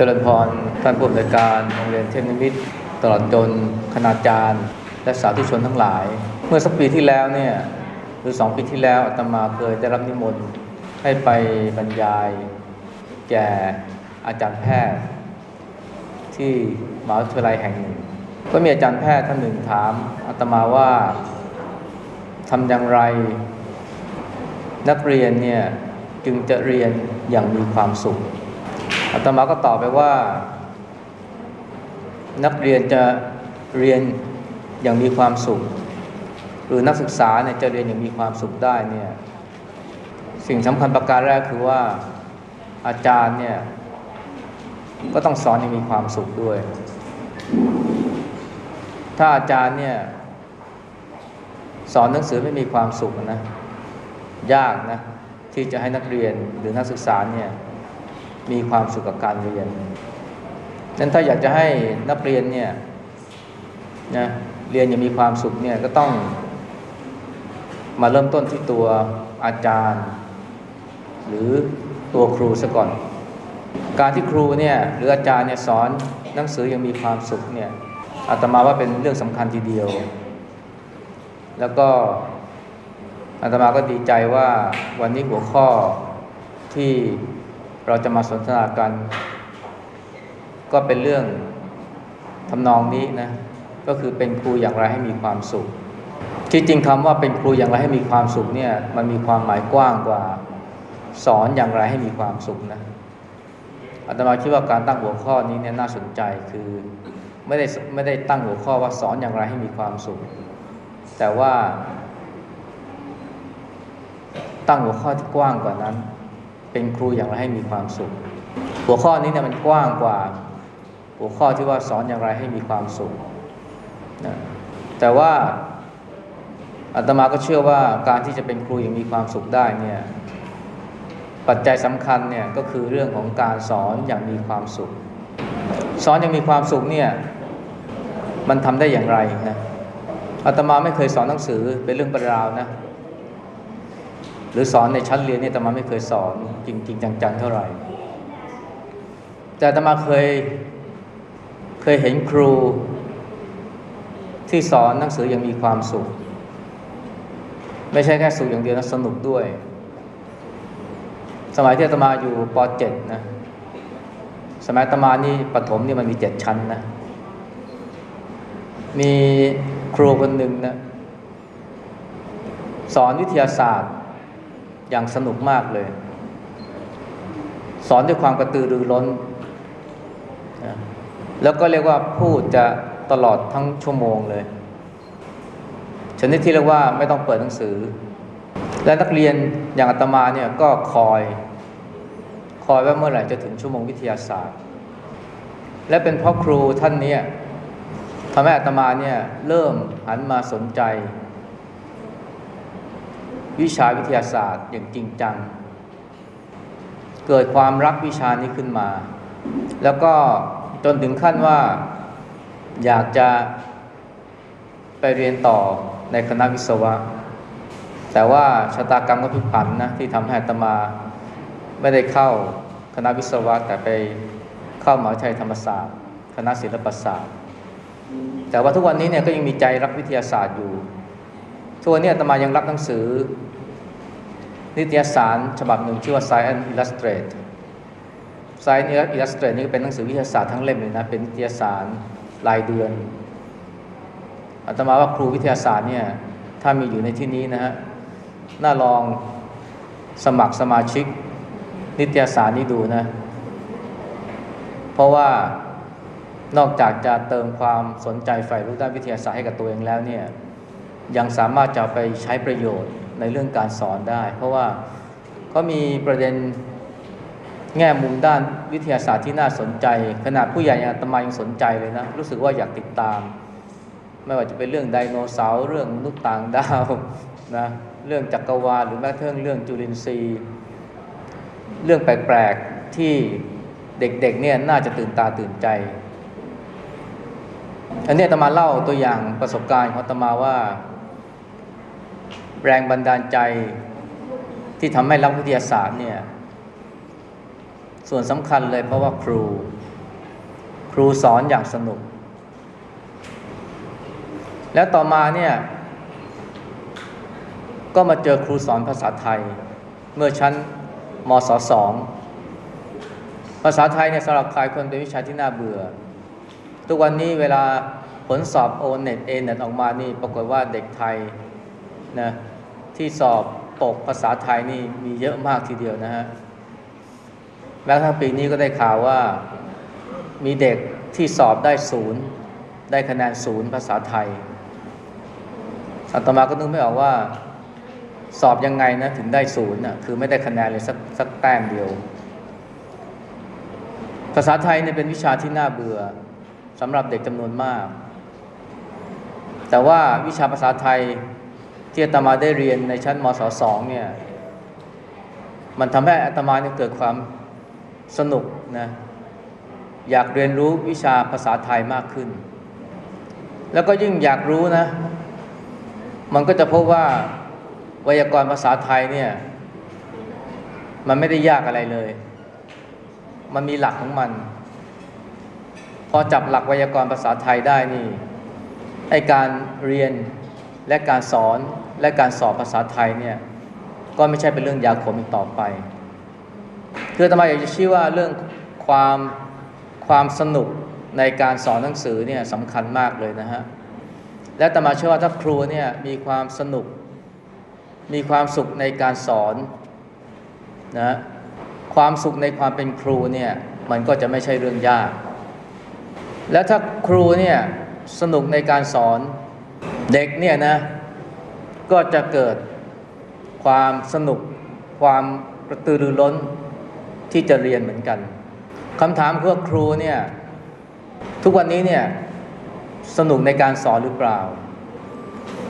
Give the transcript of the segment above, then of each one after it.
เจริญพรท่านผู้อำนวยการโรงเรียนเทพนิมิตตลอดจนคณาจารย์ และสาธุชนทั้งหลาย เมื่อสักปีที่แล้วเนี่ยหรือสองปีที่แล้วอาตมาเคยได้รับนิมนต์ให้ไปบรรยาย แก่อาจารย์แพทย์ ที่มหาวิทยาลัยแห่งหนึ่ง ก็มีอาจารย์แพทย์ท่านหนึ่งถามอาตมาว่าทำอย่างไร นักเรียนเนี่ยจึงจะเรียนอย่างมีความสุข อาตมาก็ตอบไปว่า นักเรียนจะเรียนอย่างมีความสุข หรือนักศึกษาเนี่ยจะเรียนอย่างมีความสุขได้เนี่ยสิ่งสำคัญประการแรกคือว่าอาจารย์เนี่ยก็ต้องสอนอย่างมีความสุขด้วย ถ้าอาจารย์เนี่ยสอนหนังสือไม่มีความสุขนะ ยากนะ ที่จะให้นักเรียนหรือนักศึกษาเนี่ย มีความสุขกับการเรียนนั้นถ้าอยากจะให้นักเรียนเนี่ยนะเรียนอย่างมีความสุขเนี่ยก็ต้อง มาเริ่มต้นที่ตัวอาจารย์ หรือตัวครูซะก่อน การที่ครูเนี่ยหรืออาจารย์เนี่ยสอนหนังสือยังมีความสุขเนี่ยอาตมาว่าเป็นเรื่องสำคัญทีเดียว แล้วก็อาตมาก็ดีใจว่าวันนี้หัวข้อที่ เราจะมาสนทนากัน ก็เป็นเรื่องทำนองนี้นะ ก็คือเป็นครูอย่างไรให้มีความสุข ที่จริงคำว่าเป็นครูอย่างไรให้มีความสุขเนี่ยมันมีความหมายกว้างกว่า สอนอย่างไรให้มีความสุขนะอาตมาคิดว่าการตั้งหัวข้อนี้เนี่ยน่าสนใจคือไม่ได้ไม่ได้ตั้งหัวข้อว่าสอนอย่างไรให้มีความสุข แต่ว่า ตั้งหัวข้อที่กว้างกว่านั้น เป็นครูอย่างไรให้มีความสุข หัวข้อนี้เนี่ยมันกว้างกว่า หัวข้อที่ว่าสอนอย่างไรให้มีความสุขนะแต่ว่าอาตมาก็เชื่อว่าการที่จะเป็นครูอย่างมีความสุขได้เนี่ยปัจจัยสำคัญเนี่ยก็คือเรื่องของการสอนอย่างมีความสุข สอนอย่างมีความสุขเนี่ยมันทำได้อย่างไรนะอาตมาไม่เคยสอนหนังสือเป็นเรื่องประราวนะ หรือสอนในชั้นเรียนเนี่ยตมาไม่เคยสอนจริงๆจังๆเท่าไหร่ แต่ตมาเคยเคยเห็นครู ที่สอนหนังสือยังมีความสุข ไม่ใช่แค่สุขอย่างเดียวนะสนุกด้วย สมัยที่ตมาอยู่ป .7 นะสมัยตมานี่ปฐมนี่มันมีเจ็ดชั้นนะมีครูคนหนึ่งนะสอนวิทยาศาสตร์ อย่างสนุกมากเลย สอนด้วยความกระตือรือร้น แล้วก็เรียกว่าพูดจะตลอดทั้งชั่วโมงเลยชนิดที่เรียกว่าไม่ต้องเปิดหนังสือ และนักเรียนอย่างอาตมาเนี่ยก็คอย คอยว่าเมื่อไหร่จะถึงชั่วโมงวิทยาศาสตร์ และเป็นเพราะครูท่านนี้ทำให้อาตมาเนี่ยเริ่มหันมาสนใจ วิชาวิทยาศาสตร์อย่างจริงจัง เกิดความรักวิชานี้ขึ้นมา แล้วก็จนถึงขั้นว่าอยากจะไปเรียนต่อในคณะวิศวะ แต่ว่าชะตากรรมก็พลิกผันนะที่ทำให้ตมาไม่ได้เข้าคณะวิศวะแต่ไปเข้ามหาวิทยาลัยธรรมศาสตร์ คณะศิลปศาสตร์ แต่ว่าทุกวันนี้เนี่ยก็ยังมีใจรักวิทยาศาสตร์อยู่ทุกวันนี้อาตมายังรับหนังสือ นิตยสารฉบับหนึ่งชื่อว่า Science Illustrated Science Illustrated นี่ก็เป็นหนังสือวิทยาศาสตร์ทั้งเล่มเลยนะ เป็นนิตยสารรายเดือนอาตมาว่าครูวิทยาศาสตร์เนี่ยถ้ามีอยู่ในที่นี้นะฮะน่าลองสมัครสมาชิก นิตยสารนี้ดูนะ เพราะว่านอกจากจะเติมความสนใจใฝ่รู้ด้านวิทยาศาสตร์ให้กับตัวเองแล้วเนี่ยยังสามารถจะไปใช้ประโยชน์ ในเรื่องการสอนได้ เพราะว่าเขามีประเด็นแง่มุมด้านวิทยาศาสตร์ที่น่าสนใจ ขนาดผู้ใหญ่ยังอาตมายังสนใจเลยนะ รู้สึกว่าอยากติดตาม ไม่ว่าจะเป็นเรื่องไดโนเสาร์เรื่องมนุษย์ต่างดาวนะเรื่องจักรวาลหรือแม้กระทั่งเรื่องจุลินทรีย์ เรื่องแปลกๆที่เด็กๆเนี่ยน่าจะตื่นตาตื่นใจ อันนี้อาตมาเล่าตัวอย่างประสบการณ์ของอาตมาว่า แรงบันดาลใจที่ทำให้รักวิทยาศาสตร์เนี่ยส่วนสำคัญเลยเพราะว่าครู ครูสอนอย่างสนุก แล้วต่อมาเนี่ย ก็มาเจอครูสอนภาษาไทย เมื่อชั้นมศสองภาษาไทยเนี่ยสำหรับใครคนเป็นวิชาที่น่าเบื่อ ทุกวันนี้เวลาผลสอบโอเน็ตเอเน็ตออกมานี่ปรากฏว่าเด็กไทย นะที่สอบตกภาษาไทยนี่มีเยอะมากทีเดียวนะฮะแม้ทั้งปีนี้ก็ได้ข่าวว่ามีเด็กที่สอบได้ศูนย์ได้คะแนนศูนย์ภาษาไทยอาตมาก็นึกไม่ออกว่า สอบยังไงนะถึงได้ศูนย์น่ะคือไม่ได้คะแนนเลยสักสักแต้มเดียว ภาษาไทยเนี่ยเป็นวิชาที่น่าเบื่อสำหรับเด็กจำนวนมาก แต่ว่าวิชาภาษาไทย ที่อาตมาได้เรียนในชั้นมศสองเนี่ย มันทำให้อาตมาเนี่ยเกิดความสนุกนะอยากเรียนรู้วิชาภาษาไทยมากขึ้น แล้วก็ยิ่งอยากรู้นะ มันก็จะพบว่าไวยากรณ์ภาษาไทยเนี่ย มันไม่ได้ยากอะไรเลย มันมีหลักของมัน พอจับหลักไวยากรณ์ภาษาไทยได้นี่ไอการเรียนและการสอน และการสอบภาษาไทยเนี่ยก็ไม่ใช่เป็นเรื่องยาขมอีกต่อไป คือทำไมอยากจะชี้ว่าเรื่องความความสนุกในการสอนหนังสือเนี่ยสำคัญมากเลยนะฮะ และตมาเชื่อว่าถ้าครูเนี่ยมีความสนุก มีความสุขในการสอนนะความสุขในความเป็นครูเนี่ยมันก็จะไม่ใช่เรื่องยาก แล้วถ้าครูเนี่ยสนุกในการสอนเด็กเนี่ยนะ ก็จะเกิดความสนุก ความกระตือรือร้นที่จะเรียนเหมือนกันคำถามคือว่าครูเนี่ยทุกวันนี้เนี่ยสนุกในการสอนหรือเปล่า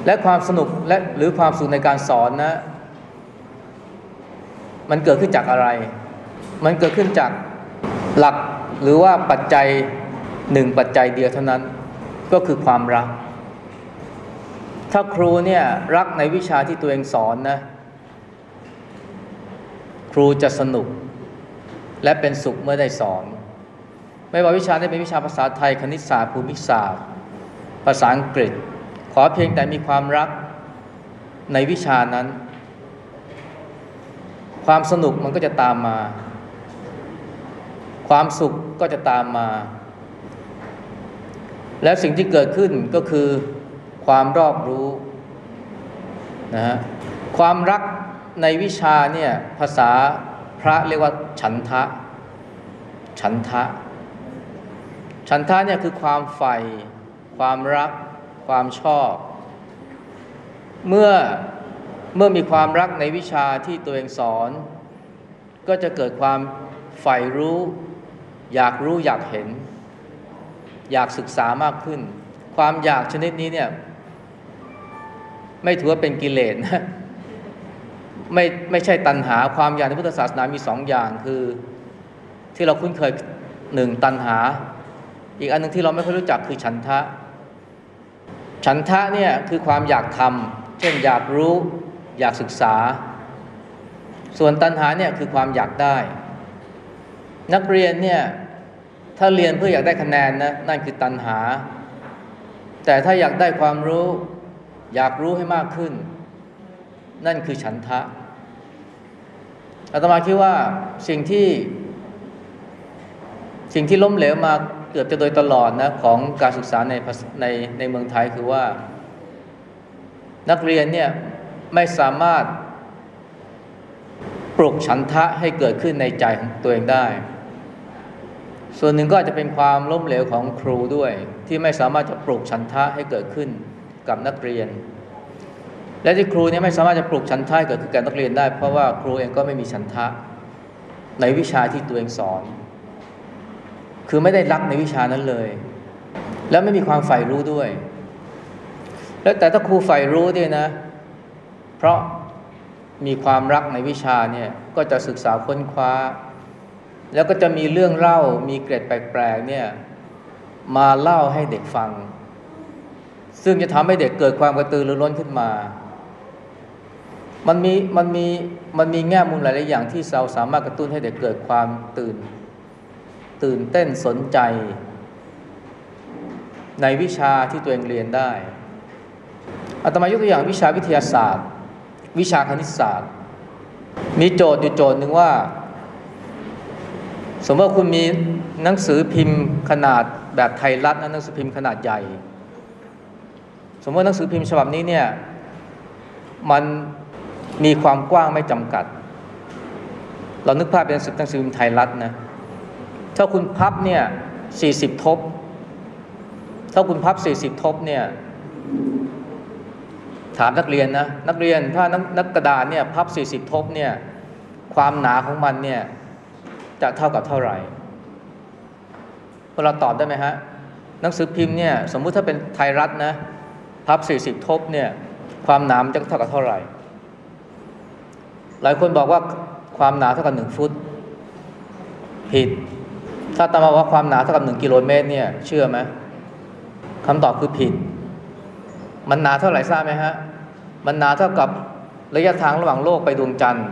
และความสนุกและหรือความสุขในการสอนนะ มันเกิดขึ้นจากอะไร มันเกิดขึ้นจากหลักหรือว่าปัจจัยหนึ่งปัจจัยเดียวเท่านั้น ก็คือความรัก ถ้าครูเนี่ยรักในวิชาที่ตัวเองสอนนะ ครูจะสนุก และเป็นสุขเมื่อได้สอน ไม่ว่าวิชาได้เป็นวิชาภาษาไทยคณิตศาสตร์ภูมิศาสตร์ ภาษาอังกฤษ ขอเพียงแต่มีความรักในวิชานั้น ความสนุกมันก็จะตามมา ความสุขก็จะตามมา และสิ่งที่เกิดขึ้นก็คือ ความรอบรู้นะฮะความรักในวิชาเนี่ยภาษาพระเรียกว่าฉันทะ ฉันทะ ฉันทะเนี่ยคือความใฝ่ความรัก ความชอบ เมื่อเมื่อมีความรักในวิชาที่ตัวเองสอน ก็จะเกิดความใฝ่รู้ อยากรู้อยากเห็น อยากศึกษามากขึ้น ความอยากชนิดนี้เนี่ย ไม่ถือว่าเป็นกิเลสนะไม่ไม่ใช่ตัณหาความอยากในพุทธศาสนามีสองอย่างคือที่เราคุ้นเคยหนึ่งตัณหา อีกอันหนึ่งที่เราไม่ค่อยรู้จักคือฉันทะ ฉันทะเนี่ยคือความอยากทำเช่นอยากรู้ อยากศึกษา ส่วนตัณหาเนี่ยคือความอยากได้ นักเรียนเนี่ยถ้าเรียนเพื่ออยากได้คะแนนนะนั่นคือตัณหา แต่ถ้าอยากได้ความรู้ อยากรู้ให้มากขึ้น นั่นคือฉันทะอาตมาคิดว่าสิ่งที่ สิ่งที่ล้มเหลวมาเกือบจะโดยตลอดนะของการศึกษาในในในเมืองไทยคือว่า นักเรียนเนี่ยไม่สามารถปลุกฉันทะให้เกิดขึ้นในใจของตัวเองได้ ส่วนหนึ่งก็อาจจะเป็นความล้มเหลวของครูด้วย ที่ไม่สามารถจะปลุกฉันทะให้เกิดขึ้น กับนักเรียน และที่ครูเนี่ยไม่สามารถจะปลุกฉันทะให้เกิดขึ้นกับนักเรียนได้ เพราะว่าครูเองก็ไม่มีฉันทะในวิชาที่ตัวเองสอน คือไม่ได้รักในวิชานั้นเลย แล้วไม่มีความใฝ่รู้ด้วย แล้วแต่ถ้าครูใฝ่รู้เนี่ยนะ เพราะมีความรักในวิชาเนี่ยก็จะศึกษาค้นคว้า แล้วก็จะมีเรื่องเล่ามีเกร็ดแปลกๆเนี่ยมาเล่าให้เด็กฟัง ซึ่งจะทำให้เด็กเกิดความกระตือรือร้นขึ้นมา มันมีมันมีมันมีแง่มุมหลายๆอย่างที่เราสามารถกระตุ้นให้เด็กเกิดความตื่น ตื่นเต้นสนใจ ในวิชาที่ตัวเองเรียนได้อาตมายกตัวอย่างวิชาวิทยาศาสตร์ วิชาคณิตศาสตร์ มีโจทย์อยู่โจทย์หนึ่งว่า สมมติว่าคุณมีหนังสือพิมพ์ขนาดแบบไทยรัฐนะหนังสือพิมพ์ขนาดใหญ่ มมติหนังสือพิมพ์ฉบับนี้เนี่ยมันมีความกว้างไม่จำกัด เรานึกภาพเป็นหนังสือหนังสือพิมพ์ไทยรัฐนะถ้าคุณพับเนี่ยสี่สิบทบ ถ้าคุณพับสี่สิบทบเนี่ยถามนักเรียนนะนักเรียนถ้านักนักกระดาษเนี่ยพับสี่สิบทบเนี่ยความหนาของมันเนี่ยจะเท่ากับเท่าไหร่พวกเราตอบได้ไหมฮะหนังสือพิมพ์เนี่ยสมมุติถ้าเป็นไทยรัฐนะ พับสี่สิบทบเนี่ยความหนามจะเท่ากับเท่าไหร่ หลายคนบอกว่าความหนาเท่ากับหนึ่งฟุต ผิด ถ้าตามมาว่าความหนาเท่ากับหนึ่งกิโลเมตรเนี่ยเชื่อไหมคำตอบคือผิด มันหนาเท่าไหร่ทราบไหมฮะ มันหนาเท่ากับระยะทางระหว่างโลกไปดวงจันทร์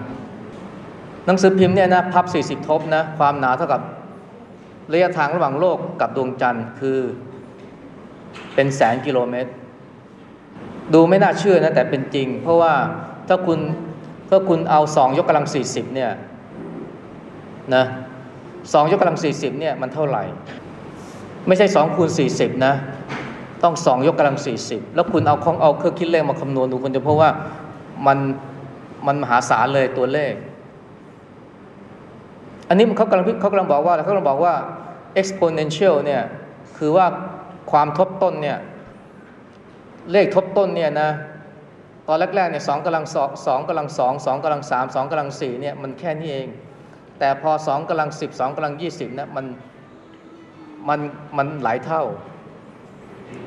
หนังสือพิมพ์เนี่ยนะพับ 40 ทบนะความหนาเท่ากับระยะทางระหว่างโลกกับดวงจันทร์คือเป็นแสนกิโลเมตร ดูไม่น่าเชื่อนะแต่เป็นจริง เพราะว่าถ้าคุณถ้าคุณเอาสองยกกำลัง40เนี่ยนะสองยกกำลัง40เนี่ยมันเท่าไหร่ ไม่ใช่สองคูณ40นะ ต้องสองยกกำลัง40แล้วคุณเอาของเอาเครื่องคิดเลขมาคำนวณดูคุณจะพบว่ามันมันมหาศาลเลยตัวเลข อันนี้เขากำลังเขากำลังบอกว่าเขากำลังบอกว่า exponential เนี่ยคือว่าความทบต้นเนี่ย เลขทบต้นเนี่ยนะตอนแรกๆเนี่ยสองกำลังสองสองกำลังสองสองกำลังสามสองกำลังสี่เนี่ยมันแค่นี้เอง แต่พอสองกำลังสิบสองกำลังยี่สิบนะมันมันมันหลายเท่า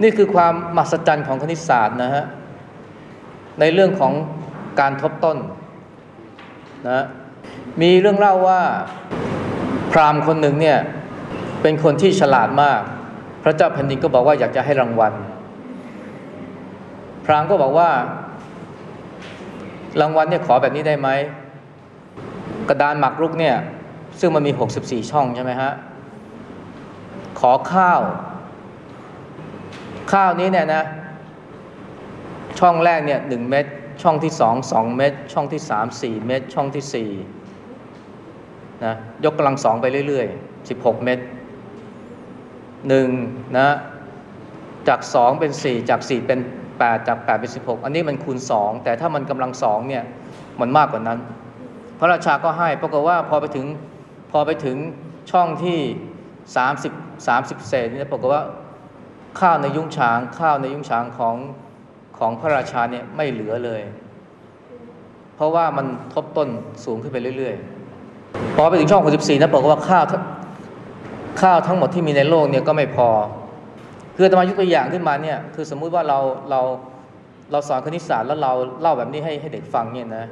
นี่คือความมหัศจรรย์ของคณิตศาสตร์นะฮะในเรื่องของการทบต้นนะมีเรื่องเล่าว่าพราหมณ์คนหนึ่งเนี่ยเป็นคนที่ฉลาดมาก พระเจ้าแผ่นดินก็บอกว่าอยากจะให้รางวัล รามก็บอกว่า รางวัลเนี่ยขอแบบนี้ได้ไหม กระดานหมากรุกเนี่ย ซึ่งมันมี 64 ช่องใช่ไหมฮะ ขอข้าว ข้าวนี้เนี่ยนะ ช่องแรกเนี่ยหนึ่งเม็ดช่องที่สองสองเม็ดช่องที่สามสี่เม็ดช่องที่สี่นะยกกำลังสองไปเรื่อยๆสิบหกเม็ดหนึ่งนะจากสองเป็นสี่จากสี่เป็น แปดจากแปดเป็นสิบหกอันนี้มันคูณสองแต่ถ้ามันกำลังสองเนี่ยมันมากกว่านั้น พระราชาก็ให้ปรากฏว่าพอไปถึงพอไปถึงช่องที่สามสิบสามสิบเศษนี่ปรากฏว่าข้าวในยุ้งฉาง ข้าวในยุ้งฉางของของพระราชาเนี่ยไม่เหลือเลย เพราะว่ามันทบต้นสูงขึ้นไปเรื่อยๆ พอไปถึงช่อง 64นะบอกว่าข้าวข้าวทั้งหมดที่มีในโลกเนี่ยก็ไม่พอ คือตมายกตัวอย่างขึ้นมาเนี่ยคือสมมุติว่าเราเราเราสอนคณิตศาสตร์แล้วเราเล่าแบบนี้ให้ให้เด็กฟังเนี่ยนะ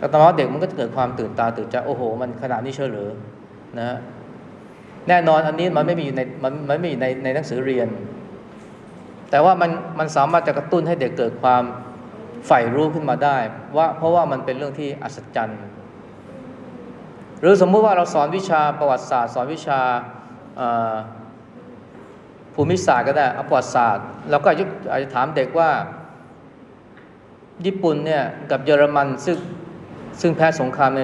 อาตมาว่าเด็กมันก็จะเกิดความตื่นตาตื่นใจโอ้โห มันขนาดนี้เชื่อหรือนะแน่นอนอันนี้มันไม่มีในมันมันไม่มีในในหนังสือเรียน แต่ว่ามันมันสามารถจะกระตุ้นให้เด็กเกิดความใฝ่รู้ขึ้นมาได้ว่าเพราะว่ามันเป็นเรื่องที่อัศจรรย์ หรือสมมุติว่าเราสอนวิชาประวัติศาสตร์ สอนวิชา ภูมิศาสตร์ก็ได้ประวัติศาสตร์เราก็อาจจะถามเด็กว่า ญี่ปุ่นเนี่ยกับเยอรมันซึ่งซึ่งแพ้สงครามใน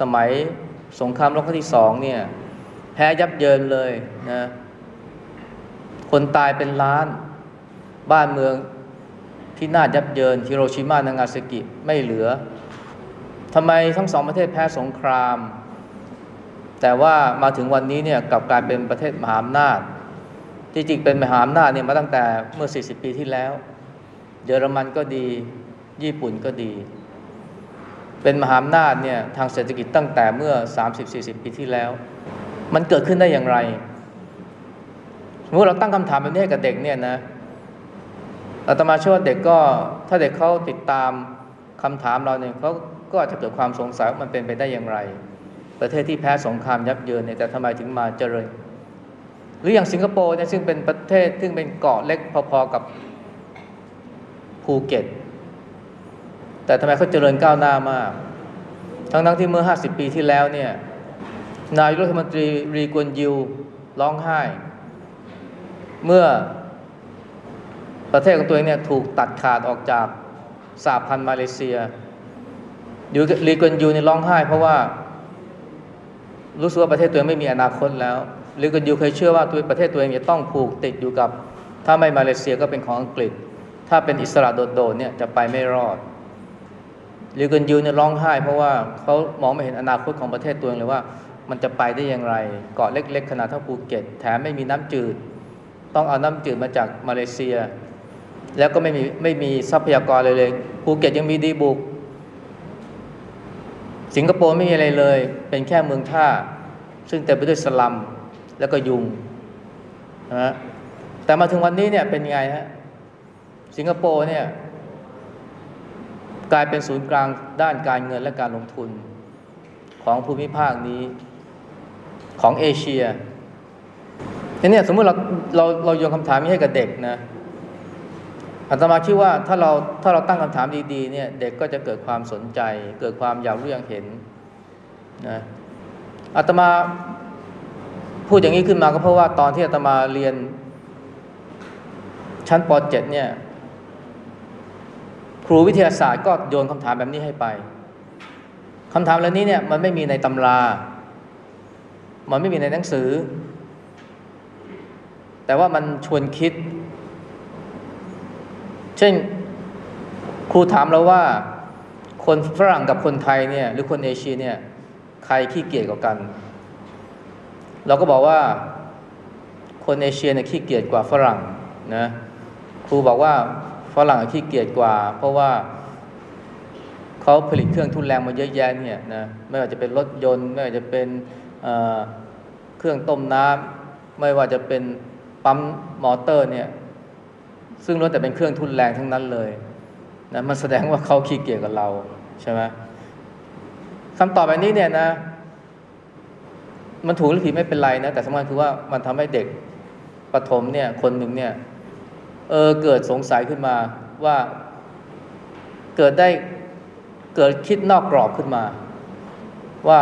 สมัยสงครามโลกครั้งที่สองเนี่ยแพ้ยับเยินเลยนะคนตายเป็นล้านบ้านเมืองที่น่ายับเยินฮิโรชิมานางาซากิไม่เหลือทำไมทั้งสองประเทศแพ้สงคราม แต่ว่ามาถึงวันนี้เนี่ยกลับกลายเป็นประเทศมหาอำนาจ ที่จริงเป็นมหาอำนาจเนี่ยมาตั้งแต่เมื่อ 40 ปีที่แล้ว เยอรมันก็ดี ญี่ปุ่นก็ดี เป็นมหาอำนาจเนี่ยทางเศรษฐกิจตั้งแต่เมื่อ 30-40 ปีที่แล้ว มันเกิดขึ้นได้อย่างไรสมมติเราตั้งคำถามแบบนี้กับเด็กเนี่ยนะอาตมาเชื่อว่าเด็กก็ถ้าเด็กเขาติดตามคำถามเราเนี่ยเขาก็อาจจะเกิดความสงสัยว่ามันเป็นไปได้อย่างไร ประเทศที่แพ้สงครามยับเยินเนี่ยแต่ทำไมถึงมาเจริญ หรืออย่างสิงคโปร์เนี่ยซึ่งเป็นประเทศซึ่งเป็นเกาะเล็กพอๆกับภูเก็ต แต่ทำไมเขาเจริญก้าวหน้ามาก ทั้งๆที่เมื่อ 50 ปีที่แล้วเนี่ยนายรัฐมนตรีรีกวนยิวร้องไห้ เมื่อประเทศของตัวเองเนี่ยถูกตัดขาดออกจากสหพันธ์มาเลเซียอยู่ลีกวนยูนี่ร้องไห้เพราะว่ารู้สึกว่าประเทศตัวเองไม่มีอนาคตแล้ว ลีกวนยูเคยเชื่อว่าตัวประเทศตัวเองจะต้องผูกติดอยู่กับ ถ้าไม่มาเลเซียก็เป็นของอังกฤษ ถ้าเป็นอิสระโดดๆเนี่ยจะไปไม่รอดลีกวนยูเนี่ยร้องไห้ เพราะว่าเขามองไม่เห็นอนาคตของประเทศตัวเองเลยว่า มันจะไปได้อย่างไรเกาะเล็ก ๆ ขนาดเท่าภูเก็ต แถมไม่มีน้ำจืด ต้องเอาน้ำจืดมาจากมาเลเซีย แล้วก็ไม่มีไม่มีทรัพยากรเลยเลยภูเก็ตยังมีดีบุก สิงคโปร์ไม่มีอะไรเลย เป็นแค่เมืองท่า ซึ่งเต็มไปด้วยสลัม แล้วก็ยุงนะแต่มาถึงวันนี้เนี่ยเป็นไงฮะสิงคโปร์เนี่ยกลายเป็นศูนย์กลางด้านการเงินและการลงทุนของภูมิภาคนี้ของเอเชียทีนี้สมมติเราเราเราโยนคำถามนี้ให้กับเด็กนะอาตมาคิดว่าถ้าเราถ้าเราตั้งคำถามดีๆเนี่ยเด็กก็จะเกิดความสนใจ เกิดความอยากรู้อยากเห็นนะอาตมา พูดอย่างนี้ขึ้นมาก็เพราะว่าตอนที่อาตมาเรียน ชั้นป .7 เนี่ย ครูวิทยาศาสตร์ก็โยนคำถามแบบนี้ให้ไปคำถามเหล่านี้เนี่ยมันไม่มีในตำรา มันไม่มีในหนังสือ แต่ว่ามันชวนคิด เช่นครูถามเราว่า คนฝรั่งกับคนไทยเนี่ย หรือคนเอเชียเนี่ย ใครขี้เกียจกว่ากัน เราก็บอกว่าคนเอเชียเนี่ยขี้เกียจกว่าฝรั่งนะครูบอกว่าฝรั่งขี้เกียจกว่า เพราะว่าเขาผลิตเครื่องทุนแรงมาเยอะแยะเนี่ยนะไม่ว่าจะเป็นรถยนต์ ไม่ว่าจะเป็นเครื่องต้มน้ำไม่ว่าจะเป็นปั๊มมอเตอร์เนี่ยซึ่งล้วนแต่เป็นเครื่องทุนแรงทั้งนั้นเลยนะมันแสดงว่าเขาขี้เกียจกับเราใช่ไหมคำตอบแบบนี้เนี่ยนะ มันถูกหรือผิดไม่เป็นไรนะ แต่สำคัญคือว่ามันทำให้เด็กปฐมเนี่ยคนหนึ่งเนี่ยเออเกิดสงสัยขึ้นมาว่าเกิดได้เกิดคิดนอกกรอบขึ้นมา ว่า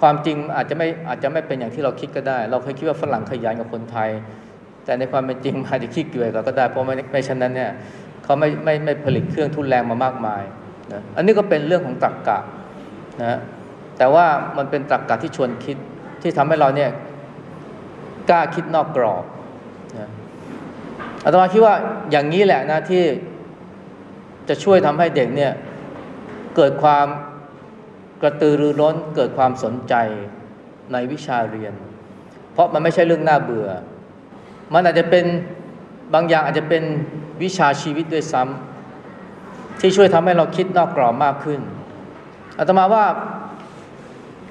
ความจริงอาจจะไม่อาจจะไม่เป็นอย่างที่เราคิดก็ได้ เราเคยคิดว่าฝรั่งขยันกับคนไทย แต่ในความเป็นจริงอาจจะคิดเกลื่อยก็ได้เพราะไม่ไม่เช่นนั้นเนี่ยเขาไม่ไม่ไม่ผลิตเครื่องทุนแรงมามากมายนะอันนี้ก็เป็นเรื่องของตรรกกะนะ แต่ว่ามันเป็นตรรกกะที่ชวนคิดที่ทำให้เราเนี่ยกล้าคิดนอกกรอบนะอาตมาคิดว่าอย่างนี้แหละนะที่จะช่วยทำให้เด็กเนี่ยเกิดความกระตือรือร้นเกิดความสนใจในวิชาเรียน เพราะมันไม่ใช่เรื่องน่าเบื่อ มันอาจจะเป็นบางอย่างอาจจะเป็นวิชาชีวิตด้วยซ้ำที่ช่วยทำให้เราคิดนอกกรอบมากขึ้นอาตมาว่า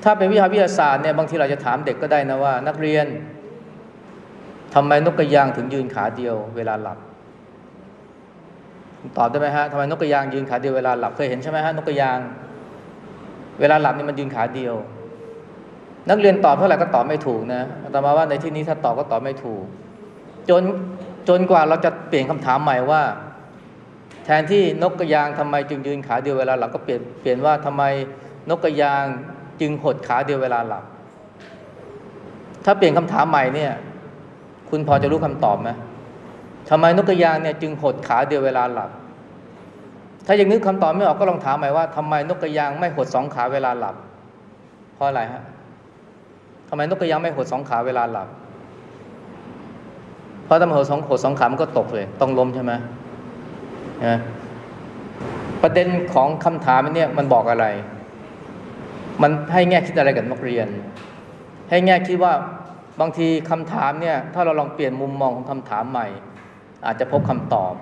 ถ้าเป็นวิชาวิทยาศาสตร์เนี่ยบางทีเราจะถามเด็กก็ได้นะว่า นักเรียนทำไมนกกระยางถึงยืนขาเดียวเวลาหลับตอบได้ไหมฮะทำไมนกกระยางยืนขาเดียวเวลาหลับเคยเห็นใช่ไหมฮะนกกระยาง เวลาหลับนี่มันยืนขาเดียว นักเรียนตอบเท่าไหร่ก็ตอบไม่ถูกนะแต่มาว่าในที่นี้ถ้าตอบก็ตอบไม่ถูก จนจนกว่าเราจะเปลี่ยนคำถามใหม่ว่า แทนที่นกกระยางทำไมจึงยืนขาเดียวเวลาหลับก็เปลี่ยนเปลี่ยนว่าทำไมนกกระยาง จึงหดขาเดียวเวลาหลับ ถ้าเปลี่ยนคำถามใหม่เนี่ย คุณพอจะรู้คำตอบไหมทำไมนกกระยางเนี่ยจึงหดขาเดียวเวลาหลับ ถ้ายังนึกคำตอบไม่ออกก็ลองถามใหม่ว่าทำไมนกกระยางไม่หดสองขาเวลาหลับ เพราะอะไรฮะทำไมนกกระยางไม่หดสองขาเวลาหลับ เพราะถ้ามันหดสองหดสองขามันก็ตกเลย ต้องล้มใช่ไหมนะประเด็นของคำถามเนี่ยมันบอกอะไร มันให้แง่คิดอะไรกับนักเรียน ให้แง่คิดว่าบางทีคำถามเนี่ย ถ้าเราลองเปลี่ยนมุมมองของคำถามใหม่ อาจจะพบคำตอบ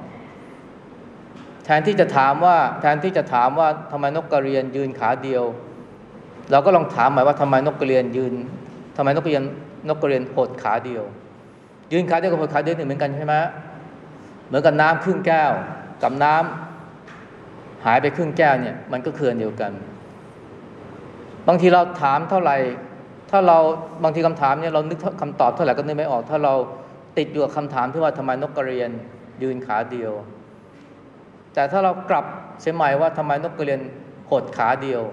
แทนที่จะถามว่า แทนที่จะถามว่าทำไมนกกระเรียนยืนขาเดียว เราก็ลองถามใหม่ว่าทำไมนกกระเรียนยืนทำไมนกกระเรียนนกกระเรียนหดขาเดียว ยืนขาเดียวกับหดขาเดียวเหมือนกันใช่ไหมเหมือนกับน้ำครึ่งแก้ว กับน้ำหายไปครึ่งแก้วเนี่ย มันก็คือเดียวกัน บางทีเราถามเท่าไหร่ ถ้าเราบางทีคำถามเนี่ยเรานึกคำตอบเท่าไหร่ก็นึกไม่ออก ถ้าเราติดอยู่กับคำถามที่ว่าทำไมนกกระเรียนยืนขาเดียว แต่ถ้าเรากลับเสียใหม่ว่าทำไมนกกระเรียนหดขาเดียว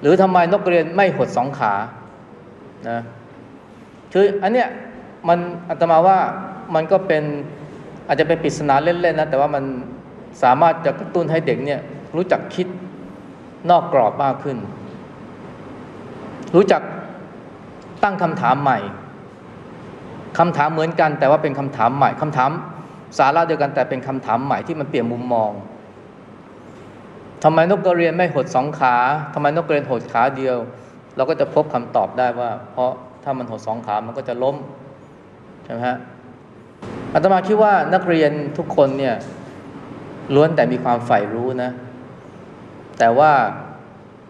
หรือทำไมนกกระเรียนไม่หดสองขานะคืออันเนี้ยมันอาตมาว่ามันก็เป็นอาจจะเป็นปริศนาเล่นๆนะแต่ว่ามันสามารถจะกระตุ้นให้เด็กเนี่ยรู้จักคิด นอกกรอบมากขึ้น รู้จักตั้งคำถามใหม่คำถามเหมือนกัน แต่ว่าเป็นคำถามใหม่คำถามสาระเดียวกันแต่เป็นคำถามใหม่ที่มันเปลี่ยนมุมมองทำไมนกกระเรียนไม่หดสองขาทำไมนกกระเรียนหดขาเดียว เราก็จะพบคำตอบได้ว่า เพราะถ้ามันหดสองขามันก็จะล้มใช่ไหมฮะอาตมาคิดว่านักเรียนทุกคนเนี่ยล้วนแต่มีความใฝ่รู้นะ แต่ว่า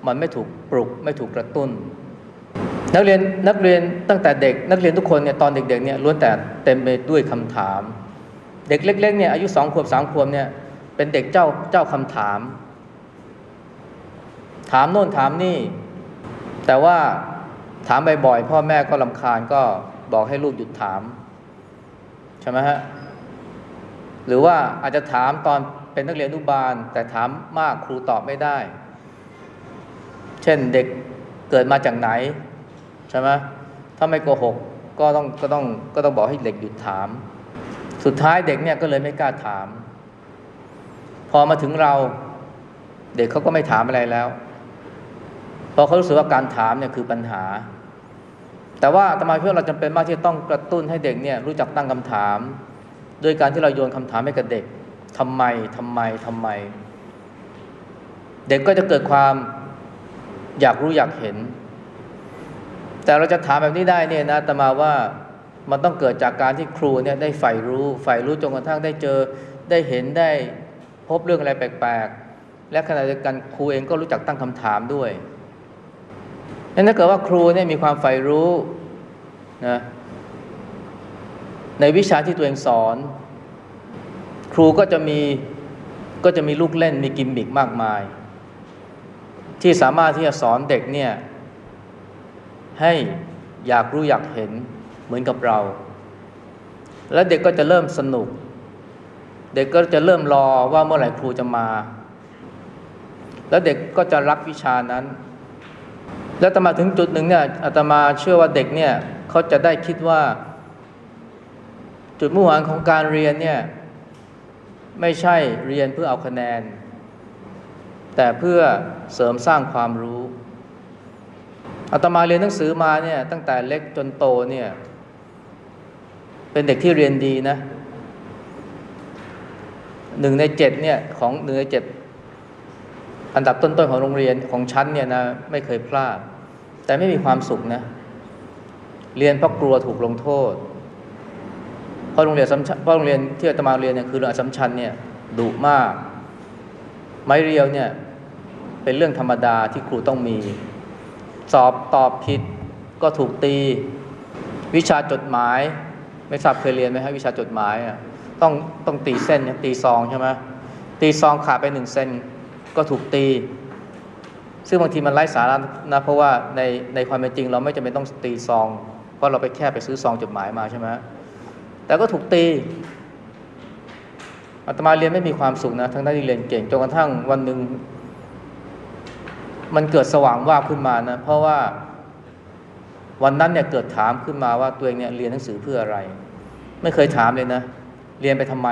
มันไม่ถูกปลุกไม่ถูกกระตุ้น นักเรียนนักเรียนตั้งแต่เด็ก นักเรียนทุกคนเนี่ยตอนเด็กๆเนี่ยล้วนแต่เต็มไปด้วยคำถาม เด็กเล็กๆเนี่ยอายุสองขวบสามขวบเนี่ยเป็นเด็กเจ้าเจ้าคำถาม ถามโน่นถามนี่ แต่ว่าถามบ่อยๆพ่อแม่ก็ลำคาญก็บอกให้ลูกหยุดถาม ใช่ไหมฮะหรือว่าอาจจะถามตอน เป็นนักเรียนอนุบาล แต่ถามมากครูตอบไม่ได้ เช่นเด็กเกิดมาจากไหนใช่ไหมถ้าไม่โกหกก็ต้องก็ต้องก็ต้องบอกให้เด็กหยุดถาม สุดท้ายเด็กเนี่ยก็เลยไม่กล้าถาม พอมาถึงเรา เด็กเขาก็ไม่ถามอะไรแล้วพราะเขารู้สึกว่าการถามเนี่ยคือปัญหา แต่ว่าธรรมาเพื่อเราจำเป็นมากที่ต้องกระตุ้นให้เด็กเนี่ยรู้จักตั้งคำถาม โดยการที่เราโยนคำถามให้กับเด็ก ทำไมทำไมทำไม เด็กก็จะเกิดความอยากรู้อยากเห็น แต่เราจะถามแบบนี้ได้เนี่ยนะตมาว่ามันต้องเกิดจากการที่ครูเนี่ยได้ใฝ่รู้ใฝ่รู้จนกระทั่งได้เจอได้เห็นได้พบเรื่องอะไรแปลกๆ และขณะเดียวกันครูเองก็รู้จักตั้งคำถามด้วยนั้นถ้าเกิดว่าครูเนี่ยมีความใฝ่รู้นะในวิชาที่ตัวเองสอน ครูก็จะมีก็จะมีลูกเล่นมีกิมมิกมากมาย ที่สามารถที่จะสอนเด็กเนี่ยให้อยากรู้อยากเห็นเหมือนกับเรา แล้วเด็กก็จะเริ่มสนุก เด็กก็จะเริ่มรอว่าเมื่อไหร่ครูจะมา แล้วเด็กก็จะรักวิชานั้น แล้วตมาถึงจุดหนึ่งเนี่ยอาตมาเชื่อว่าเด็กเนี่ยเขาจะได้คิดว่า จุดมุ่งหวังของการเรียนเนี่ย ไม่ใช่เรียนเพื่อเอาคะแนน แต่เพื่อเสริมสร้างความรู้อาตมาเรียนหนังสือมาเนี่ยตั้งแต่เล็กจนโตเนี่ยเป็นเด็กที่เรียนดีนะหนึ่งในเจ็ดเนี่ยของหนึ่งในเจ็ดอันดับต้นๆของโรงเรียนของชั้นเนี่ยนะไม่เคยพลาด แต่ไม่มีความสุขนะ เรียนเพราะกลัวถูกลงโทษ เพราะโรงเรียนเพราะโรงเรียนที่อาตมาเรียนเนี่ยคือโรงเรียนสัมชันเนี่ยดุมาก ไม้เรียวเนี่ยเป็นเรื่องธรรมดาที่ครูต้องมี สอบตอบผิดก็ถูกตี วิชาจดหมาย ไม่ทราบเคยเรียนไหมฮะวิชาจดหมายอะต้องต้องตีเส้นตีซองใช่ไหมตีซองขาดไปหนึ่งเซนก็ถูกตี ซึ่งบางทีมันไร้สาระนะเพราะว่าในในความเป็นจริงเราไม่จำเป็นต้องตีซอง เพราะเราไปแค่ไปซื้อซองจดหมายมาใช่ไหม แต่ก็ถูกตีอาตมาเรียนไม่มีความสุขนะทั้งที่เรียนเก่งจนกระทั่งวันหนึ่งมันเกิดสว่างว่าขึ้นมานะ เพราะว่าวันนั้นเนี่ยเกิดถามขึ้นมาว่าตัวเองเนี่ยเรียนหนังสือเพื่ออะไร ไม่เคยถามเลยนะ เรียนไปทำไม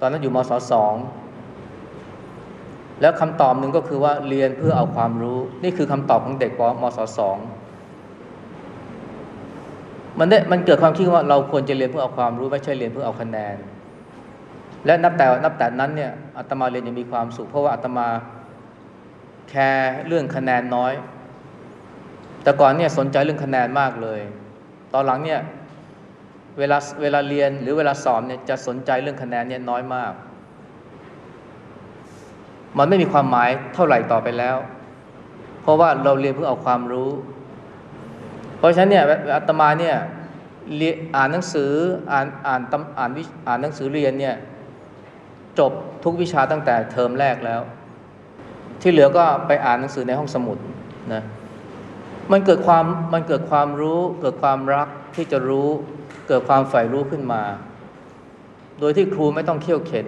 ตอนนั้นอยู่มศสองแล้วคำตอบหนึ่งก็คือว่าเรียนเพื่อเอาความรู้ นี่คือคำตอบของเด็กปมศสอง มันได้มันเกิดความคิดว่าเราควรจะเรียนเพื่อเอาความรู้ไม่ใช่เรียนเพื่อเอาคะแนน และนับแต่นับแต่นั้นเนี่ยอาตมาเรียนยังมีความสุข เพราะว่าอาตมาแคร์เรื่องคะแนนน้อย แต่ก่อนเนี่ยสนใจเรื่องคะแนนมากเลย ตอนหลังเนี่ยเวลาเวลาเรียนหรือเวลาสอบเนี่ยจะสนใจเรื่องคะแนนเนี่ยน้อยมาก มันไม่มีความหมายเท่าไหร่ต่อไปแล้ว เพราะว่าเราเรียนเพื่อเอาความรู้ เพราะฉะนั้นเนี่ยอาตมาเนี่ยอ่านหนังสืออ่านอ่านอ่านอ่านหนังสือเรียนเนี่ยจบทุกวิชาตั้งแต่เทอมแรกแล้ว ที่เหลือก็ไปอ่านหนังสือในห้องสมุดนะมันเกิดความมันเกิดความรู้ เกิดความรักที่จะรู้ เกิดความใฝ่รู้ขึ้นมา โดยที่ครูไม่ต้องเขี่ยวเข็น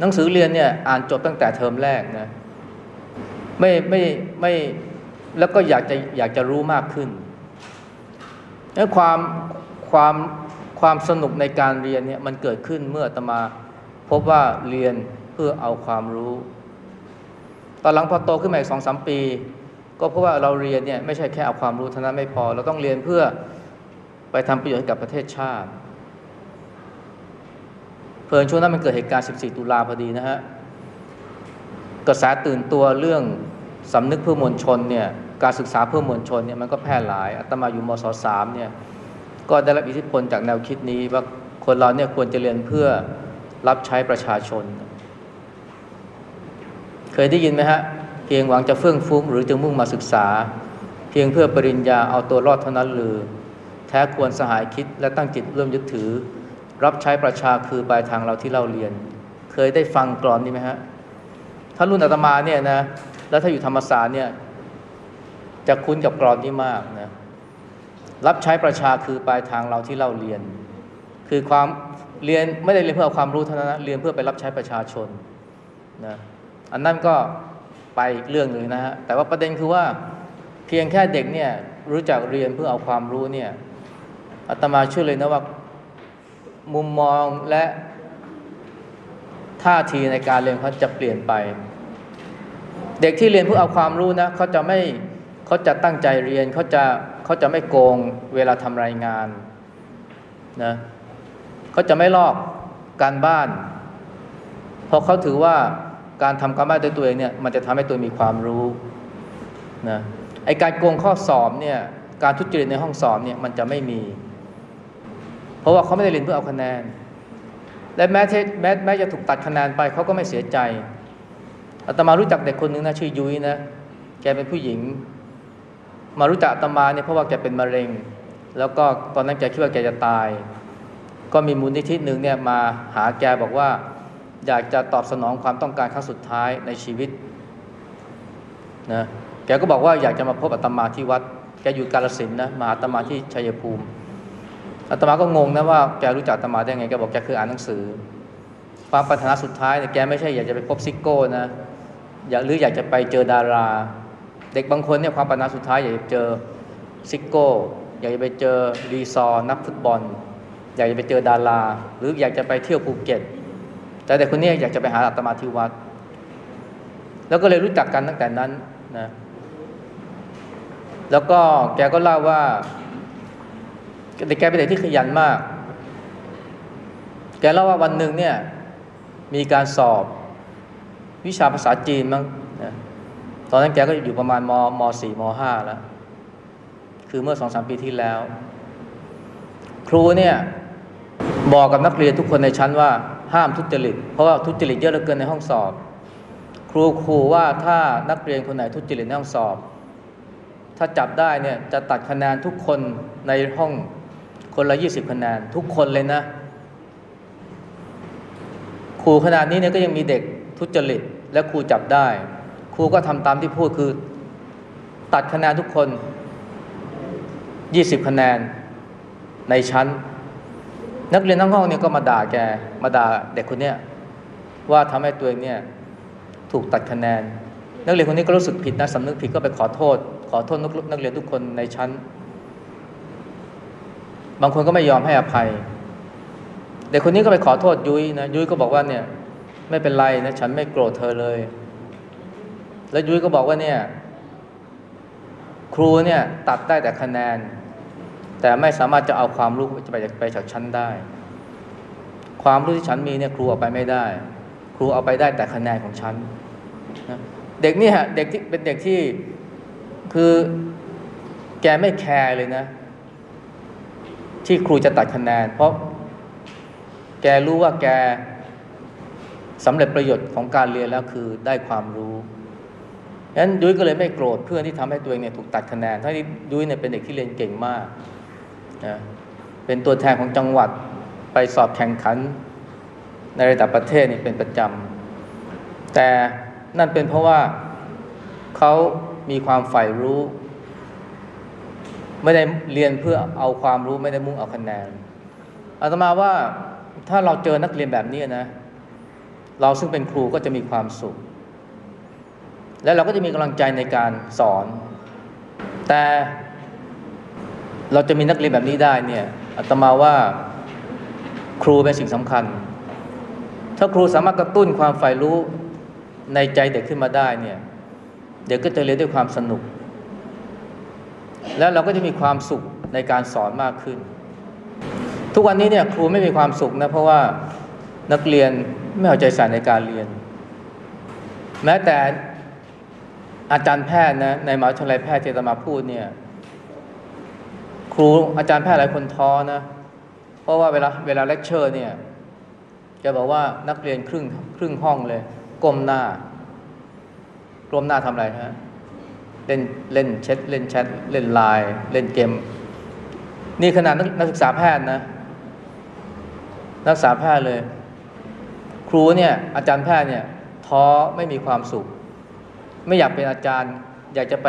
หนังสือเรียนเนี่ยอ่านจบตั้งแต่เทอมแรกนะไม่ไม่ไม่ แล้วก็อยากจะอยากจะรู้มากขึ้นแล้วความความความสนุกในการเรียนเนี่ยมันเกิดขึ้นเมื่อตมาพบว่าเรียนเพื่อเอาความรู้ ตอนหลังพอโตขึ้นมาอีกสองสามปี ก็เพราะว่าเราเรียนเนี่ยไม่ใช่แค่เอาความรู้เท่านั้นไม่พอ เราต้องเรียนเพื่อไปทำประโยชน์ให้กับประเทศชาติ เพลินช่วงนั้นมันเกิดเหตุการณ์ 14 ตุลาพอดีนะฮะกระแสตื่นตัวเรื่อง สำนึกเพื่อมวลชนเนี่ยการศึกษาเพื่อมวลชนเนี่ยมันก็แพร่หลายอาตมาอยู่มศสามเนี่ยก็ได้รับอิทธิพลจากแนวคิดนี้ว่าคนเราเนี่ยควรจะเรียนเพื่อรับใช้ประชาชน เคยได้ยินไหมฮะ เพียงหวังจะเฟื่องฟุ้งหรือจะมุ่งมาศึกษา เพียงเพื่อปริญญาเอาตัวรอดเท่านั้นหรือ แท้ควรสหายคิดและตั้งจิตร่วมยึดถือ รับใช้ประชาคือปลายทางเราที่เราเรียน เคยได้ฟังกรอนนี้ไหมฮะถ้ารุ่นอาตมาเนี่ยนะ แล้วถ้าอยู่ธรรมศาสตร์เนี่ย จะคุ้นกับกรอนนี้มากนะรับใช้ประชาคือปลายทางเราที่เราเรียน คือความเรียนไม่ได้เรียนเพื่อเอาความรู้เท่านั้นนะเรียนเพื่อไปรับใช้ประชาชนนะอันนั้นก็ไปอีกเรื่องหนึ่งนะฮะแต่ว่าประเด็นคือว่าเพียงแค่เด็กเนี่ยรู้จักเรียนเพื่อเอาความรู้เนี่ยอาตมาเชื่อเลยนะว่ามุมมองและท่าทีในการเรียนเขาจะเปลี่ยนไป เด็กที่เรียนเพื่อเอาความรู้นะเขาจะไม่เขาจะตั้งใจเรียนเขาจะเขาจะไม่โกงเวลาทำรายงานนะเขาจะไม่ลอกการบ้านเพราะเขาถือว่าการทำการบ้านด้วยตัวเองเนี่ยมันจะทำให้ตัวมีความรู้นะไอการโกงข้อสอบเนี่ยการทุจริตในห้องสอบเนี่ยมันจะไม่มี เพราะว่าเขาไม่ได้เรียนเพื่อเอาคะแนน และแม้แม้แม้จะถูกตัดคะแนนไปเขาก็ไม่เสียใจ อาตมารู้จักเด็กคนหนึ่งนะชื่อยุ้ยนะ แกเป็นผู้หญิง มารู้จักอาตมาเนี่ยเพราะว่าแกเป็นมะเร็ง แล้วก็ตอนนั้นแกคิดว่าแกจะตาย ก็มีมูลนิธิหนึ่งเนี่ยมาหาแกบอกว่า อยากจะตอบสนองความต้องการครั้งสุดท้ายในชีวิตนะแกก็บอกว่าอยากจะมาพบอาตมาที่วัด แกอยู่กาลสินนะมาหาอาตมาที่ชัยภูมิอาตมาก็งงนะว่าแกรู้จักอาตมาได้ไงแกบอกแกคืออ่านหนังสือ ความปรารถนาสุดท้ายเนี่ยแกไม่ใช่อยากจะไปพบซิกโก้นะ อยากหรืออยากจะไปเจอดารา เด็กบางคนเนี่ยความปรารถนาสุดท้ายอยากจะเจอซิโก้ อยากจะไปเจอรีซอร์นักฟุตบอล อยากจะไปเจอดารา หรืออยากจะไปเที่ยวภูเก็ต แต่เด็กคนนี้อยากจะไปหาอาตมาที่วัด แล้วก็เลยรู้จักกันตั้งแต่นั้นนะแล้วก็แกก็เล่าว่าเด็กแกเป็นเด็กที่ขยันมาก แกเล่าว่าวันหนึ่งเนี่ยมีการสอบ วิชาภาษาจีนมั้งนะตอนนั้นแกก็อยู่ประมาณมมสี่มห้าแล้ว คือเมื่อสองสามปีที่แล้ว ครูเนี่ยบอกกับนักเรียนทุกคนในชั้นว่าห้ามทุจริต เพราะว่าทุจริตเยอะเหลือเกินในห้องสอบ ครูครูว่าถ้านักเรียนคนไหนทุจริตในห้องสอบ ถ้าจับได้เนี่ยจะตัดคะแนนทุกคนในห้องคนละยี่สิบคะแนนทุกคนเลยนะครูขนาดนี้เนี่ยก็ยังมีเด็ก ทุจริตและครูจับได้ ครูก็ทำตามที่พูดคือ ตัดคะแนนทุกคนยี่สิบคะแนนในชั้น นักเรียนทั้งห้องเนี่ยก็มาด่าแกมาด่าเด็กคนเนี้ยว่าทำให้ตัวเองเนี่ยถูกตัดคะแนน นักเรียนคนนี้ก็รู้สึกผิดนะสำนึกผิดก็ไปขอโทษ ขอโทษนักเรียนทุกคนในชั้น บางคนก็ไม่ยอมให้อภัย เด็กคนนี้ก็ไปขอโทษยุ้ยนะยุ้ยก็บอกว่าเนี่ย ไม่เป็นไรนะฉันไม่โกรธเธอเลย แล้วยุ้ยก็บอกว่าเนี่ย ครูเนี่ยตัดได้แต่คะแนน แต่ไม่สามารถจะเอาความรู้ไปจากไปจากฉันได้ ความรู้ที่ฉันมีเนี่ยครูเอาไปไม่ได้ ครูเอาไปได้แต่คะแนนของฉันนะเด็กนี่ฮะเด็กที่เป็นเด็กที่คือแกไม่แคร์เลยนะ ที่ครูจะตัดคะแนน เพราะแกรู้ว่าแก สำเร็จประโยชน์ของการเรียนแล้วคือได้ความรู้งั้นยุ้ยก็เลยไม่โกรธเพื่อนที่ทำให้ตัวเองเนี่ยถูกตัดคะแนนทั้งที่ยุ้ยเนี่ยเป็นเด็กที่เรียนเก่งมากนะเป็นตัวแทนของจังหวัดไปสอบแข่งขัน ในระดับประเทศนี่เป็นประจำแต่นั่นเป็นเพราะว่าเขามีความใฝ่รู้ ไม่ได้เรียนเพื่อเอาความรู้ไม่ได้มุ่งเอาคะแนนอาตมาว่าถ้าเราเจอนักเรียนแบบนี้นะ เราซึ่งเป็นครูก็จะมีความสุข และเราก็จะมีกำลังใจในการสอน แต่เราจะมีนักเรียนแบบนี้ได้เนี่ยอาตมาว่าครูเป็นสิ่งสำคัญ ถ้าครูสามารถกระตุ้นความใฝ่รู้ในใจเด็กขึ้นมาได้เนี่ยเด็กก็จะเรียนด้วยความสนุก แล้วเราก็จะมีความสุขในการสอนมากขึ้น ทุกวันนี้เนี่ยครูไม่มีความสุขนะเพราะว่านักเรียน ไม่เอาใจใส่ในการเรียน แม้แต่อาจารย์แพทย์นะในมหาวิทยาลัยแพทย์เจตมาพูดเนี่ย ครูอาจารย์แพทย์หลายคนท้อนะ เพราะว่าเวลาเวลาเลคเชอร์เนี่ยจะบอกว่านักเรียนครึ่งครึ่งห้องเลยก้มหน้าก้มหน้าทำอะไรฮะเล่นเล่นแชทเล่นแชทเล่นไลน์เล่นเกม นี่ขนาดนักศึกษาแพทย์นะ นักศึกษาแพทย์เลย ครูเนี่ยอาจารย์แพทย์เนี่ยท้อไม่มีความสุข ไม่อยากเป็นอาจารย์ อยากจะไป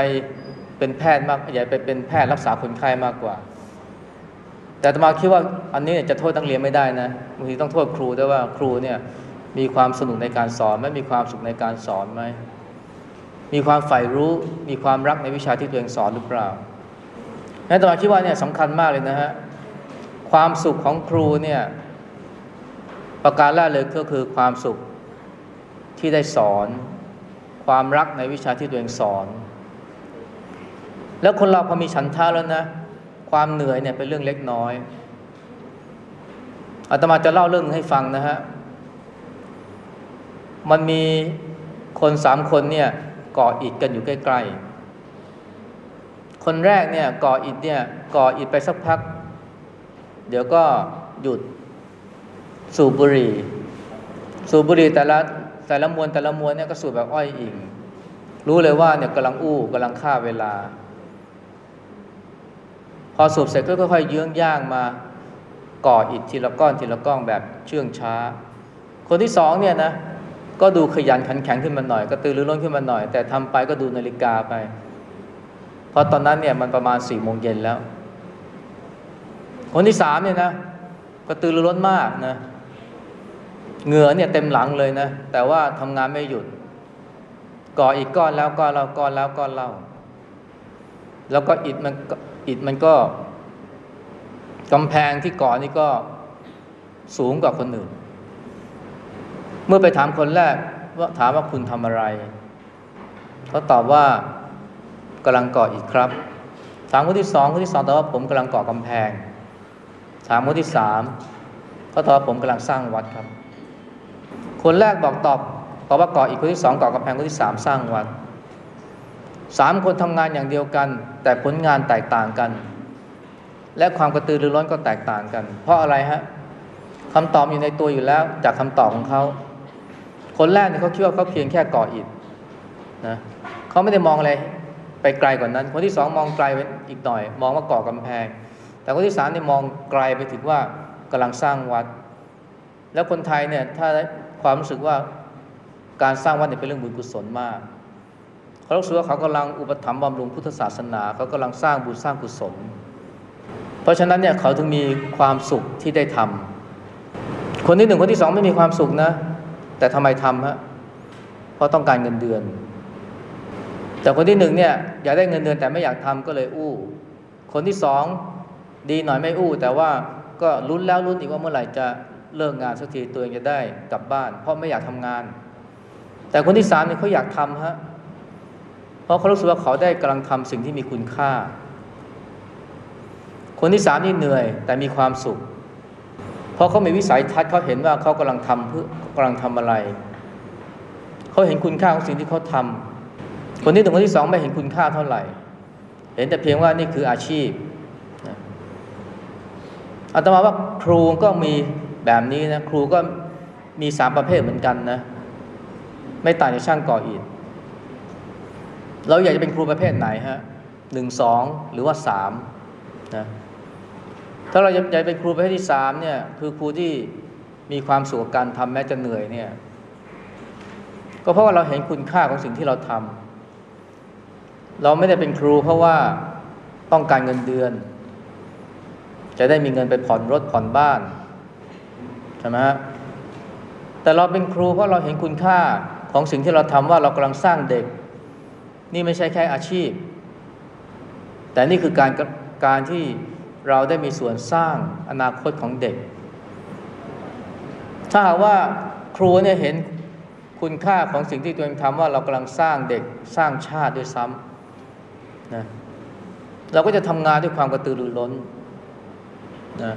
เป็นแพทย์มากอยากไปเป็นแพทย์รักษาคนไข้มากกว่า แต่ตมาคิดว่าอันนี้จะโทษนักเรียนไม่ได้นะบางทีต้องโทษครูด้วยว่าครูเนี่ยมีความสนุกในการสอนไหมมีความสุขในการสอนไหมมีความใฝ่รู้มีความรักในวิชาที่ตัวเองสอนหรือเปล่านั้นตมาคิดว่าเนี่ยสำคัญมากเลยนะฮะความสุขของครูเนี่ย ประการแรกเลยก็คือความสุขที่ได้สอน ความรักในวิชาที่ตัวเองสอน แล้วคนเราพอมีฉันทะแล้วนะ ความเหนื่อยเนี่ยเป็นเรื่องเล็กน้อยอาตมาจะเล่าเรื่องให้ฟังนะฮะ มันมีคนสามคนเนี่ยก่ออิฐกันอยู่ใกล้ ๆ คนแรกเนี่ยก่ออิฐเนี่ยก่ออิฐไปสักพัก เดี๋ยวก็หยุด สูบบุหรี่ สูบบุหรี่แต่ละแต่ละมวนแต่ละมวนเนี่ยก็สูบแบบอ้อยอิง รู้เลยว่าเนี่ยกำลังอู้กำลังฆ่าเวลา พอสูบเสร็จก็ค่อยๆเยื้องย่างมาก่ออิฐทีละก้อนทีละก้อนแบบเชื่องช้า คนที่สองเนี่ยนะก็ดูขยันขันแข็งขึ้นมาหน่อยก็ตื่นรือร้นขึ้นมาหน่อย แต่ทำไปก็ดูนาฬิกาไปเพราะตอนนั้นเนี่ยมันประมาณสี่โมงเย็นแล้ว คนที่สามเนี่ยนะก็ตื่นรือร้นมากนะ เหงื่อเนี่ยเต็มหลังเลยนะ แต่ว่าทำงานไม่หยุด ก่ออีกก้อนแล้วก้อนแล้วก้อนแล้วก้อนเล่า แล้วก็อิฐมันอิฐมันก็กำแพงที่ก่อนี่ก็สูงกว่าคนอื่น เมื่อไปถามคนแรกว่าถามว่าคุณทำอะไร เขาตอบว่ากำลังก่ออิฐครับ ถามคนที่สองคนที่สองตอบว่าผมกำลังก่อกำแพง ถามคนที่สามเขาตอบว่าผมกำลังสร้างวัดครับ คนแรกบอกตอบตอบว่าก่ออีกคนที่สองก่อกำแพงคนที่สามสร้างวัดสามคนทำงานอย่างเดียวกัน แต่ผลงานแตกต่างกัน และความกระตือรือร้นก็แตกต่างกัน เพราะอะไรฮะคำตอบอยู่ในตัวอยู่แล้วจากคำตอบของเขา คนแรกเนี่ยเขาคิดว่าเขาเพียงแค่ก่ออิฐนะเขาไม่ได้มองอะไรไปไกลกว่านั้น คนที่สองมองไกลไปอีกหน่อย มองว่าก่อกำแพง แต่คนที่สามเนี่ยมองไกลไปถึงว่ากำลังสร้างวัด แล้วคนไทยเนี่ยถ้า ความรู้สึกว่าการสร้างวัดเนี่ยเป็นเรื่องบุญกุศลมาก เขารู้สึกว่าเขากำลังอุปถัมภ์บำรุงพุทธศาสนา เขากำลังสร้างบุญสร้างกุศล เพราะฉะนั้นเนี่ยเขาถึงมีความสุขที่ได้ทำคนที่หนึ่งคนที่สองไม่มีความสุขนะ แต่ทำไมทำฮะ เพราะต้องการเงินเดือน แต่คนที่หนึ่งเนี่ยอยากได้เงินเดือนแต่ไม่อยากทำก็เลยอู้ คนที่สองดีหน่อยไม่อู้ แต่ว่าก็ลุ้นแล้วลุ้นอีกว่าเมื่อไหร่จะ เลิกงานสักทีตัวเองจะได้กลับบ้าน เพราะไม่อยากทำงาน แต่คนที่สามเนี่ยเขาอยากทำฮะเพราะเขารู้สึกว่าเขาได้กำลังทำสิ่งที่มีคุณค่า คนที่สามนี่เหนื่อย แต่มีความสุข เพราะเขามีวิสัยทัศน์เขาเห็นว่าเขากำลังทำเพื่อกำลังทำอะไร เขาเห็นคุณค่าของสิ่งที่เขาทำคนที่หนึ่งคนที่สองไม่เห็นคุณค่าเท่าไหร่ เห็นแต่เพียงว่านี่คืออาชีพอาตมาว่าครูก็มี แบบนี้นะครูก็มีสามประเภทเหมือนกันนะ ไม่ต่างจากช่างก่ออิฐเราอยากจะเป็นครูประเภทไหนฮะหนึ่งสองหรือว่าสามนะถ้าเราอยากเป็นครูประเภทที่สามเนี่ย คือครูที่มีความสุขกับการทำแม้จะเหนื่อยเนี่ย ก็เพราะว่าเราเห็นคุณค่าของสิ่งที่เราทำเราไม่ได้เป็นครูเพราะว่าต้องการเงินเดือน จะได้มีเงินไปผ่อนรถผ่อนบ้าน ช่ไหมฮะแต่เราเป็นครูเพราะเราเห็นคุณค่าของสิ่งที่เราทำว่าเรากำลังสร้างเด็ก นี่ไม่ใช่แค่อาชีพ แต่นี่คือการการที่เราได้มีส่วนสร้างอนาคตของเด็ก ถ้าหากว่าครูเนี่ยเห็นคุณค่าของสิ่งที่ตัวเองทำว่าเรากำลังสร้างเด็กสร้างชาติด้วยซ้ำนะเราก็จะทำงานด้วยความกระตือรือร้นนะ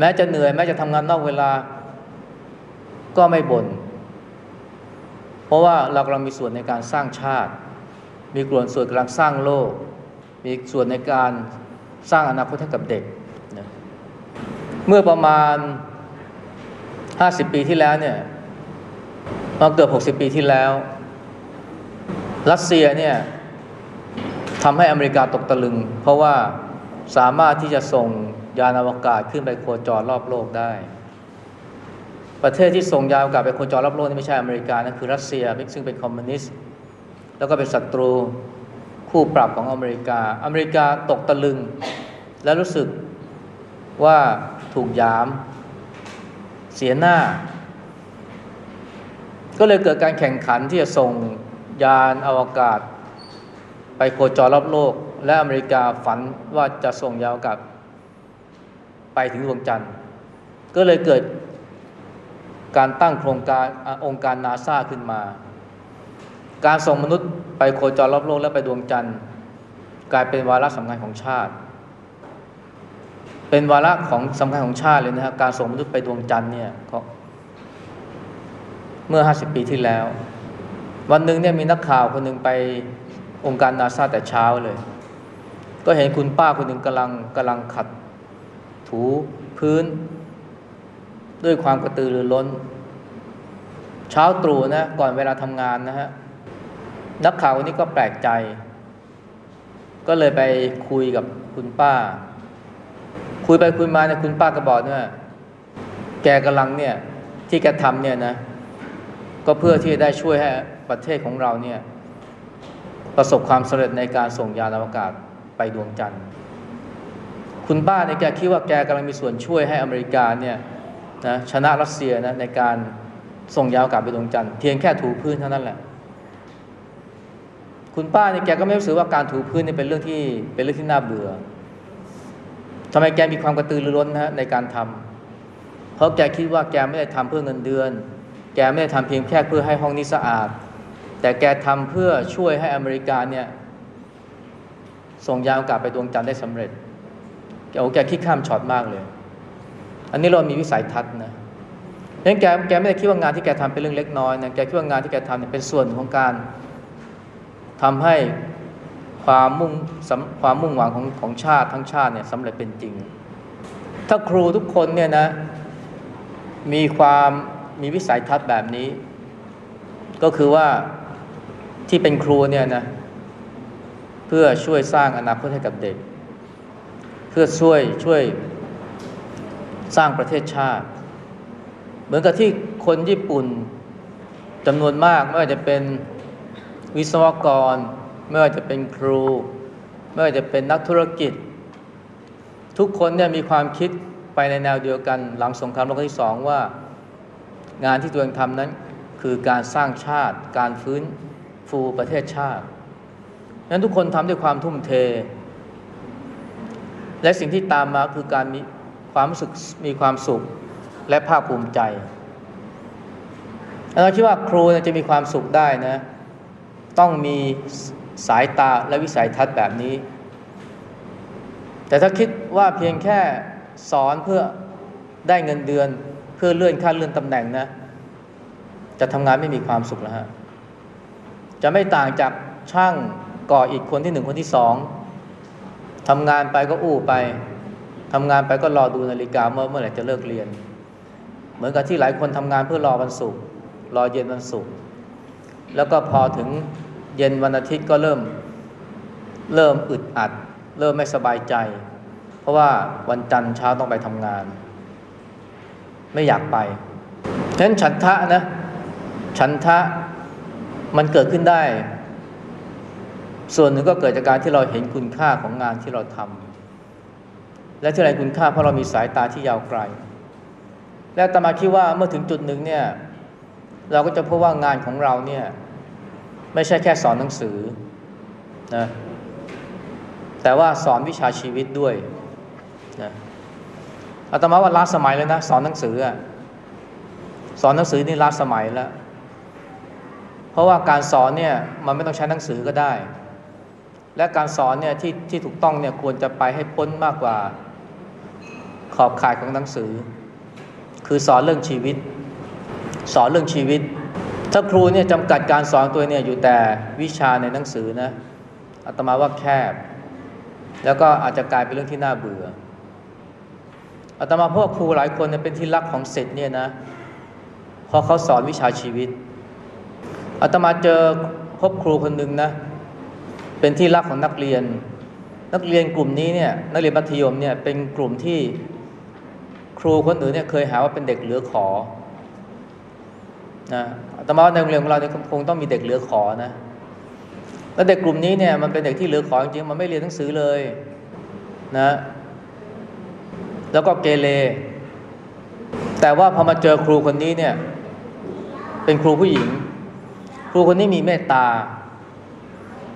แม้จะเหนื่อยแม้จะทำงานนอกเวลา ก็ไม่บน่นเพราะว่าเรากำลังมีส่วนในการสร้างชาติ มีส่วนส่วนกำลังสร้างโลก มีส่วนในการสร้างอนาคตให้กับเด็กนะเมื่อประมาณ 50 ปีที่แล้วเนี่ยมาเกือบ60 ปีที่แล้ว รัสเซียเนี่ยทำให้อเมริกาตกตะลึง เพราะว่าสามารถที่จะส่ง ยานอวกาศขึ้นไปโคจรรอบโลกได้ ประเทศที่ส่งยานอวกาศไปโคจรรอบโลกนี่ไม่ใช่อเมริกานะคือรัสเซียซึ่งเป็นคอมมิวนิสต์แล้วก็เป็นศัตรูคู่ปรับของอเมริกา อเมริกาตกตะลึง และรู้สึกว่าถูกยาม เสียหน้า ก็เลยเกิดการแข่งขันที่จะส่งยานอวกาศ ไปโคจรรอบโลก และอเมริกาฝันว่าจะส่งยานอวกาศ ถึงดวงจันทร์ ก็เลยเกิดการตั้งโครงการอองค์การนาซาขึ้นมา การส่งมนุษย์ไปโคจรรอบโลกและไปดวงจันทร์ กลายเป็นวาระสำคัญของชาติ เป็นวาระของสำคัญของชาติเลยนะครับการส่งมนุษย์ไปดวงจันทร์เนี่ยเมื่อ 50 ปีที่แล้ว วันหนึ่งเนี่ยมีนักข่าวคนหนึ่งไปองค์การนาซาแต่เช้าเลย ก็เห็นคุณป้าคนหนึ่งกำลังกำลังขัด ถูพื้น ด้วยความกระตือรือร้น เช้าตรู่นะก่อนเวลาทำงานนะฮะนักข่าวคนนี้ก็แปลกใจ ก็เลยไปคุยกับคุณป้า คุยไปคุยมาเนี่ยคุณป้าก็บอกเนี่ยแกกำลังเนี่ยที่แกทำเนี่ยนะ ก็เพื่อที่จะได้ช่วยให้ประเทศของเราเนี่ย ประสบความสำเร็จในการส่งยานอวกาศไปดวงจันทร์ คุณป้าเนี่ยแกคิดว่าแกกำลังมีส่วนช่วยให้อเมริกาเนี่ยนะชนะรัสเซียนะในการส่งยานอวกาศไปดวงจันทร์เพียงแค่ถูพื้นเท่านั้นแหละ คุณป้าเนี่ยแกก็ไม่รู้สึกว่าการถูพื้นนี่เป็นเรื่องที่เป็นเรื่องที่น่าเบื่อทำไมแกมีความกระตือรือร้นนะในการทำเพราะแกคิดว่าแกไม่ได้ทำเพื่อเงินเดือน แกไม่ได้ทำเพียงแค่เพื่อให้ห้องนี้สะอาด แต่แกทำเพื่อช่วยให้อเมริกาเนี่ยส่งยานอากาศไปดวงจันทร์ได้สำเร็จ โอ้แกคิดข้ามช็อตมากเลย อันนี้เรามีวิสัยทัศน์นะนั้นแกแกไม่ได้คิดว่างานที่แกทำเป็นเรื่องเล็กน้อยนะแกคิดว่างานที่แกทำเนี่ยเป็นส่วนของการทำให้ความมุ่งความมุ่งหวังของของชาติทั้งชาติเนี่ยสำเร็จเป็นจริง ถ้าครูทุกคนเนี่ยนะ มีความมีวิสัยทัศน์แบบนี้ ก็คือว่าที่เป็นครูเนี่ยนะ เพื่อช่วยสร้างอนาคตให้กับเด็ก เพื่อช่วยช่วยสร้างประเทศชาติ เหมือนกับที่คนญี่ปุ่นจำนวนมากไม่ว่าจะเป็นวิศวกร ไม่ว่าจะเป็นครู ไม่ว่าจะเป็นนักธุรกิจ ทุกคนเนี่ยมีความคิดไปในแนวเดียวกัน หลังสงครามโลกครั้งที่สองว่า งานที่ตัวเองทำนั้น คือการสร้างชาติ การฟื้นฟูประเทศชาตินั้นทุกคนทำด้วยความทุ่มเท และสิ่งที่ตามมาคือการมีความรู้สึกมีความสุขและภาคภูมิใจเราคิดว่าครูจะมีความสุขได้นะ ต้องมีสายตาและวิสัยทัศน์แบบนี้ แต่ถ้าคิดว่าเพียงแค่สอนเพื่อได้เงินเดือน เพื่อเลื่อนขั้นเลื่อนตำแหน่งนะ จะทำงานไม่มีความสุขแล้วฮะจะไม่ต่างจากช่างก่ออีกคนที่หนึ่งคนที่สอง ทำงานไปก็อู้ไปทำงานไปก็รอดูนาฬิกาเมื่อเมื่อไหร่จะเลิกเรียน เหมือนกับที่หลายคนทำงานเพื่อรอวันศุกร์รอเย็นวันศุกร์แล้วก็พอถึงเย็นวันอาทิตย์ก็เริ่มเริ่มอึดอัด เริ่มไม่สบายใจ เพราะว่าวันจันทร์เช้าต้องไปทำงาน ไม่อยากไปฉะนั้นฉันทะนะฉันทะมันเกิดขึ้นได้ ส่วนหนึ่งก็เกิดจากการที่เราเห็นคุณค่าของงานที่เราทำและที่ไรคุณค่าเพราะเรามีสายตาที่ยาวไกล และตมาคิดว่าเมื่อถึงจุดหนึ่งเนี่ยเราก็จะพบว่างานของเราเนี่ยไม่ใช่แค่สอนหนังสือนะแต่ว่าสอนวิชาชีวิตด้วยนะอาตมาว่าล้าสมัยเลยนะสอนหนังสืออะสอนหนังสือนี่ล้าสมัยแล้ว เพราะว่าการสอนเนี่ยมันไม่ต้องใช้หนังสือก็ได้ และการสอนเนี่ยที่ที่ถูกต้องเนี่ยควรจะไปให้พ้นมากกว่าขอบข่ายของหนังสือ คือสอนเรื่องชีวิต สอนเรื่องชีวิต ถ้าครูเนี่ยจำกัดการสอนตัวเนี่ยอยู่แต่วิชาในหนังสือนะอาตมาว่าแคบ แล้วก็อาจจะกลายเป็นเรื่องที่น่าเบื่ออาตมาพวกครูหลายคนเนี่ยเป็นที่รักของศิษย์เนี่ยนะพราะเขาสอนวิชาชีวิตอาตมาเจอพบครูคนหนึ่งนะเเป็นที่รักของนักเรียน นักเรียนกลุ่มนี้เนี่ยนักเรียนมัธยมเนี่ยเป็นกลุ่มที่ครูคนอื่นเนี่ยเคยหาว่าเป็นเด็กเหลือขอนะอาตมาว่าในโรงเรียนของเราเนี่ยคงต้องมีเด็กเหลือขอนะแล้วเด็กกลุ่มนี้เนี่ยมันเป็นเด็กที่เหลือขอจริงๆมันไม่เรียนหนังสือเลยนะ แล้วก็เกเรแต่ว่าพอมาเจอครูคนนี้เนี่ย เป็นครูผู้หญิง ครูคนนี้มีเมตตา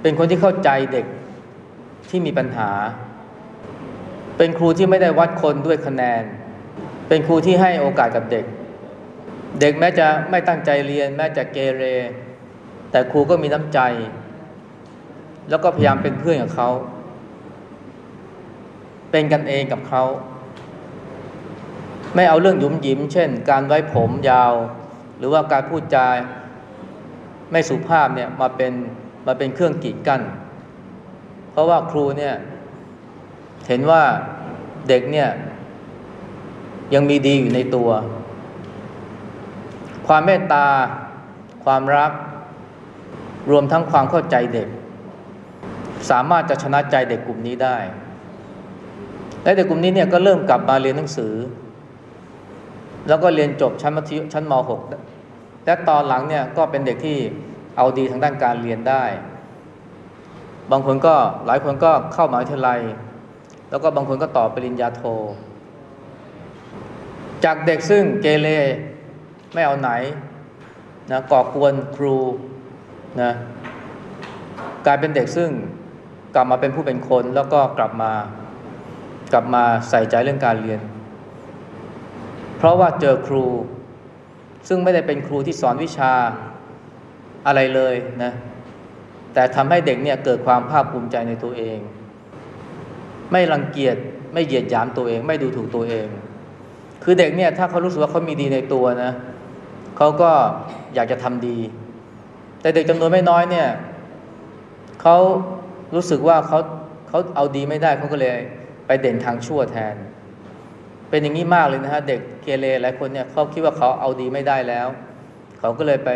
เป็นคนที่เข้าใจเด็กที่มีปัญหา เป็นครูที่ไม่ได้วัดคนด้วยคะแนน เป็นครูที่ให้โอกาสกับเด็ก เด็กแม้จะไม่ตั้งใจเรียน แม้จะเกเร แต่ครูก็มีน้ำใจ แล้วก็พยายามเป็นเพื่อนกับเขา เป็นกันเองกับเขา ไม่เอาเรื่องยุ่มยิ้ม เช่น การไว้ผมยาว หรือว่าการพูดจาไม่สุภาพเนี่ยมาเป็น มาเป็นเครื่องกีดกั้นเพราะว่าครูเนี่ยเห็นว่าเด็กเนี่ยยังมีดีอยู่ในตัว ความเมตตา ความรัก รวมทั้งความเข้าใจเด็ก สามารถจะชนะใจเด็กกลุ่มนี้ได้ และเด็กกลุ่มนี้เนี่ยก็เริ่มกลับมาเรียนหนังสือ แล้วก็เรียนจบชั้นมัธยมชั้นม .6 และตอนหลังเนี่ยก็เป็นเด็กที่ เอาดีทางด้านการเรียนได้ บางคนก็หลายคนก็เข้ามหาวิทยาลัย แล้วก็บางคนก็ต่อปริญญาโท จากเด็กซึ่งเกเรไม่เอาไหนนะก่อกวนครูนะกลายเป็นเด็กซึ่งกลับมาเป็นผู้เป็นคน แล้วก็กลับมากลับมาใส่ใจเรื่องการเรียน เพราะว่าเจอครูซึ่งไม่ได้เป็นครูที่สอนวิชา อะไรเลยนะ แต่ทำให้เด็กเนี่ยเกิดความภาคภูมิใจในตัวเอง ไม่รังเกียจไม่เหยียดหยามตัวเอง ไม่ดูถูกตัวเอง คือเด็กเนี่ยถ้าเขารู้สึกว่าเขามีดีในตัวนะเขาก็อยากจะทำดี แต่เด็กจำนวนไม่น้อยเนี่ยเขารู้สึกว่าเขาเขาเอาดีไม่ได้เขาก็เลยไปเด่นทางชั่วแทน เป็นอย่างนี้มากเลยนะฮะเด็กเกเรหลายคนเนี่ยเขาคิดว่าเขาเอาดีไม่ได้แล้ว เขาก็เลยไป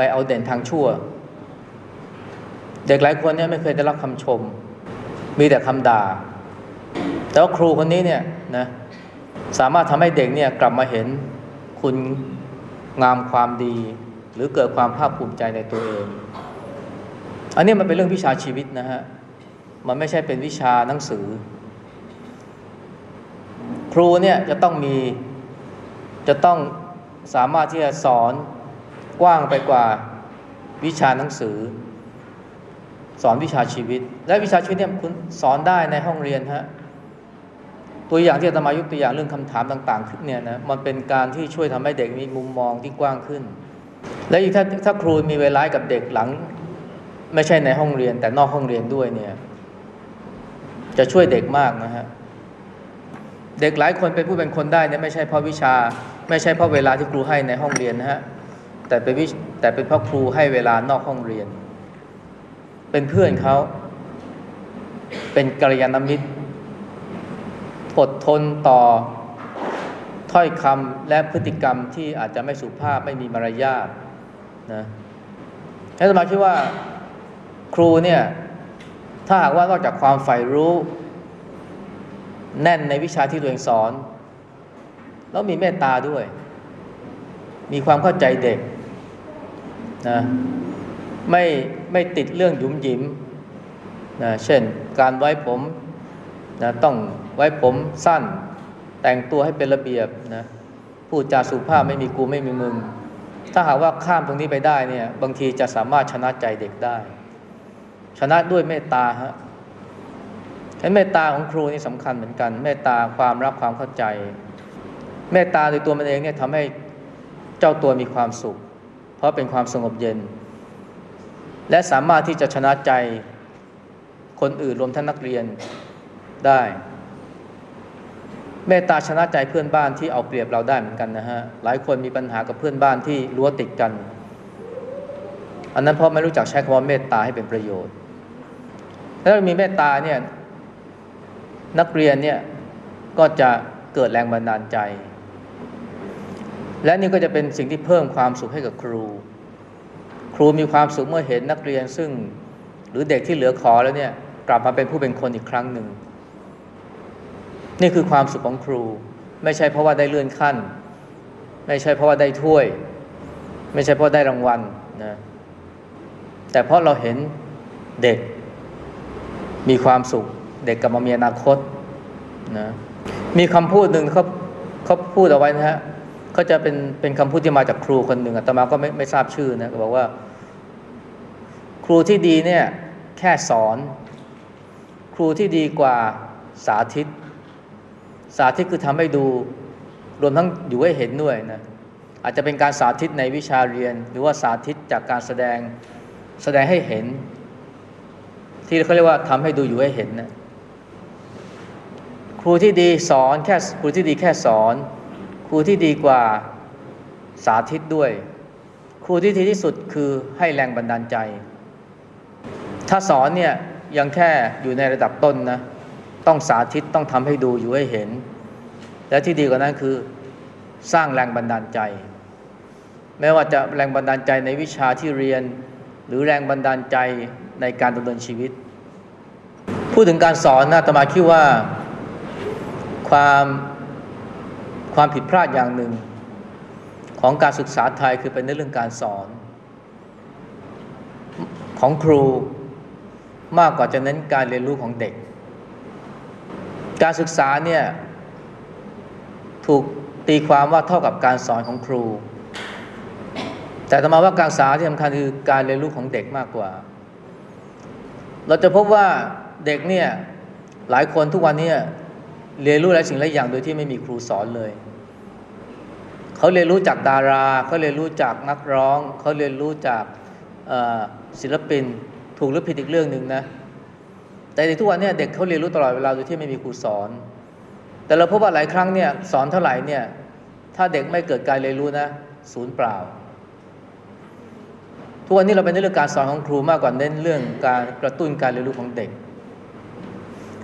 ไปเอาเด่นทางชั่ว เด็กหลายคนเนี่ยไม่เคยได้รับคำชม มีแต่คำด่า แต่ว่าครูคนนี้เนี่ยนะสามารถทำให้เด็กเนี่ยกลับมาเห็นคุณงามความดี หรือเกิดความภาคภูมิใจในตัวเอง อันนี้มันเป็นเรื่องวิชาชีวิตนะฮะ มันไม่ใช่เป็นวิชาหนังสือ ครูเนี่ยจะต้องมีจะต้องสามารถที่จะสอน กว้างไปกว่าวิชาหนังสือ สอนวิชาชีวิต และวิชาชีวิตเนี่ยคุณสอนได้ในห้องเรียนฮะตัวอย่างที่อาตมายกตัวอย่างเรื่องคำถามต่างๆเนี่ยนะมันเป็นการที่ช่วยทำให้เด็กมีมุมมองที่กว้างขึ้น และอีกถ้าถ้าครูมีเวลากับเด็กหลัง ไม่ใช่ในห้องเรียน แต่นอกห้องเรียนด้วยเนี่ย จะช่วยเด็กมากนะฮะเด็กหลายคนเป็นผู้เป็นคนได้เนี่ยไม่ใช่เพราะวิชา ไม่ใช่เพราะเวลาที่ครูให้ในห้องเรียนนะฮะ แต่เป็นแต่เป็นเพราะครูให้เวลานอกห้องเรียน เป็นเพื่อนเขาเป็นกัลยาณมิตรอดทนต่อถ้อยคำและพฤติกรรมที่อาจจะไม่สุภาพไม่มีมารยาทนะให้สมาคิดว่าครูเนี่ยถ้าหากว่านอกจากความใฝ่รู้ แน่นในวิชาที่ตัวเองสอน แล้วมีเมตตาด้วย มีความเข้าใจเด็ก นะไม่ไม่ติดเรื่องหยุมหยิมนะเช่นการไว้ผมนะต้องไว้ผมสั้น แต่งตัวให้เป็นระเบียบนะพูดจาสุภาพไม่มีกูไม่มีมึง ถ้าหากว่าข้ามตรงนี้ไปได้เนี่ยบางทีจะสามารถชนะใจเด็กได้ ชนะด้วยเมตตาฮะให้เมตตาของครูนี่สำคัญเหมือนกัน เมตตาความรักความเข้าใจ เมตตาในตัวมันเองเนี่ยทำให้เจ้าตัวมีความสุข เพราะเป็นความสงบเย็น และสามารถที่จะชนะใจคนอื่นรวมทั้งนักเรียนได้ เมตตาชนะใจเพื่อนบ้านที่เอาเปรียบเราได้เหมือนกันนะฮะหลายคนมีปัญหากับเพื่อนบ้านที่รั้วติดกัน อันนั้นเพราะไม่รู้จักใช้คำว่าเมตตาให้เป็นประโยชน์ถ้าเรามีเมตตาเนี่ยนักเรียนเนี่ยก็จะเกิดแรงบันดาลใจ และนี่ก็จะเป็นสิ่งที่เพิ่มความสุขให้กับครู ครูมีความสุขเมื่อเห็นนักเรียนซึ่ง หรือเด็กที่เหลือขอแล้วเนี่ยกลับมาเป็นผู้เป็นคนอีกครั้งหนึ่ง นี่คือความสุขของครู ไม่ใช่เพราะว่าได้เลื่อนขั้น ไม่ใช่เพราะว่าได้ถ้วย ไม่ใช่เพราะได้รางวัลนะแต่เพราะเราเห็นเด็กมีความสุข เด็กกลับมามีอนาคตนะมีคำพูดหนึ่งเขาเขาพูดเอาไว้นะฮะ เขาจะเป็นเป็นคำพูดที่มาจากครูคนหนึ่งอาตมาก็ไม่ไม่ทราบชื่อนะเขาบอกว่า ครูที่ดีเนี่ยแค่สอน ครูที่ดีกว่าสาธิต สาธิตคือทำให้ดู รวมทั้งอยู่ให้เห็นด้วยนะอาจจะเป็นการสาธิตในวิชาเรียน หรือว่าสาธิตจากการแสดงแสดงให้เห็น ที่เขาเรียกว่าทำให้ดูอยู่ให้เห็นนะครูที่ดีสอนแค่ครูที่ดีแค่สอน ครูที่ดีกว่าสาธิตด้วย ครูที่ดีที่สุดคือให้แรงบันดาลใจ ถ้าสอนเนี่ยยังแค่อยู่ในระดับต้นนะต้องสาธิตต้องทำให้ดูอยู่ให้เห็น และที่ดีกว่านั้นคือสร้างแรงบันดาลใจไม่ว่าจะแรงบันดาลใจในวิชาที่เรียน หรือแรงบันดาลใจในการดำเนินชีวิต พูดถึงการสอนนะตมาคิดว่าความ ความผิดพลาดอย่างหนึ่ง ของการศึกษาไทยคือเป็นในเรื่องการสอน ของครูมากกว่าจะเน้นการเรียนรู้ของเด็ก การศึกษาเนี่ยถูกตีความว่าเท่ากับการสอนของครู แต่ธรรมาว่าการศึกษาที่สำคัญคือการเรียนรู้ของเด็กมากกว่า เราจะพบว่าเด็กเนี่ยหลายคนทุกวันนี้ เรียนรู้หลายสิ่งหลายอย่างโดยที่ไม่มีครูสอนเลย เขาเรียนรู้จากดารา เขาเรียนรู้จากนักร้อง เขาเรียนรู้จากศิลปิน ถูกหรือผิดอีกเรื่องหนึ่งนะ แต่ในทุกวันนี้เด็กเขาเรียนรู้ตลอดเวลาโดยที่ไม่มีครูสอน แต่เราพบว่าหลายครั้งเนี่ยสอนเท่าไหร่เนี่ย ถ้าเด็กไม่เกิดการเรียนรู้นะศูนย์เปล่า ทุกวันนี้เราเป็นเรื่องการสอนของครูมากกว่าเน้นเรื่องการกระตุ้นการเรียนรู้ของเด็ก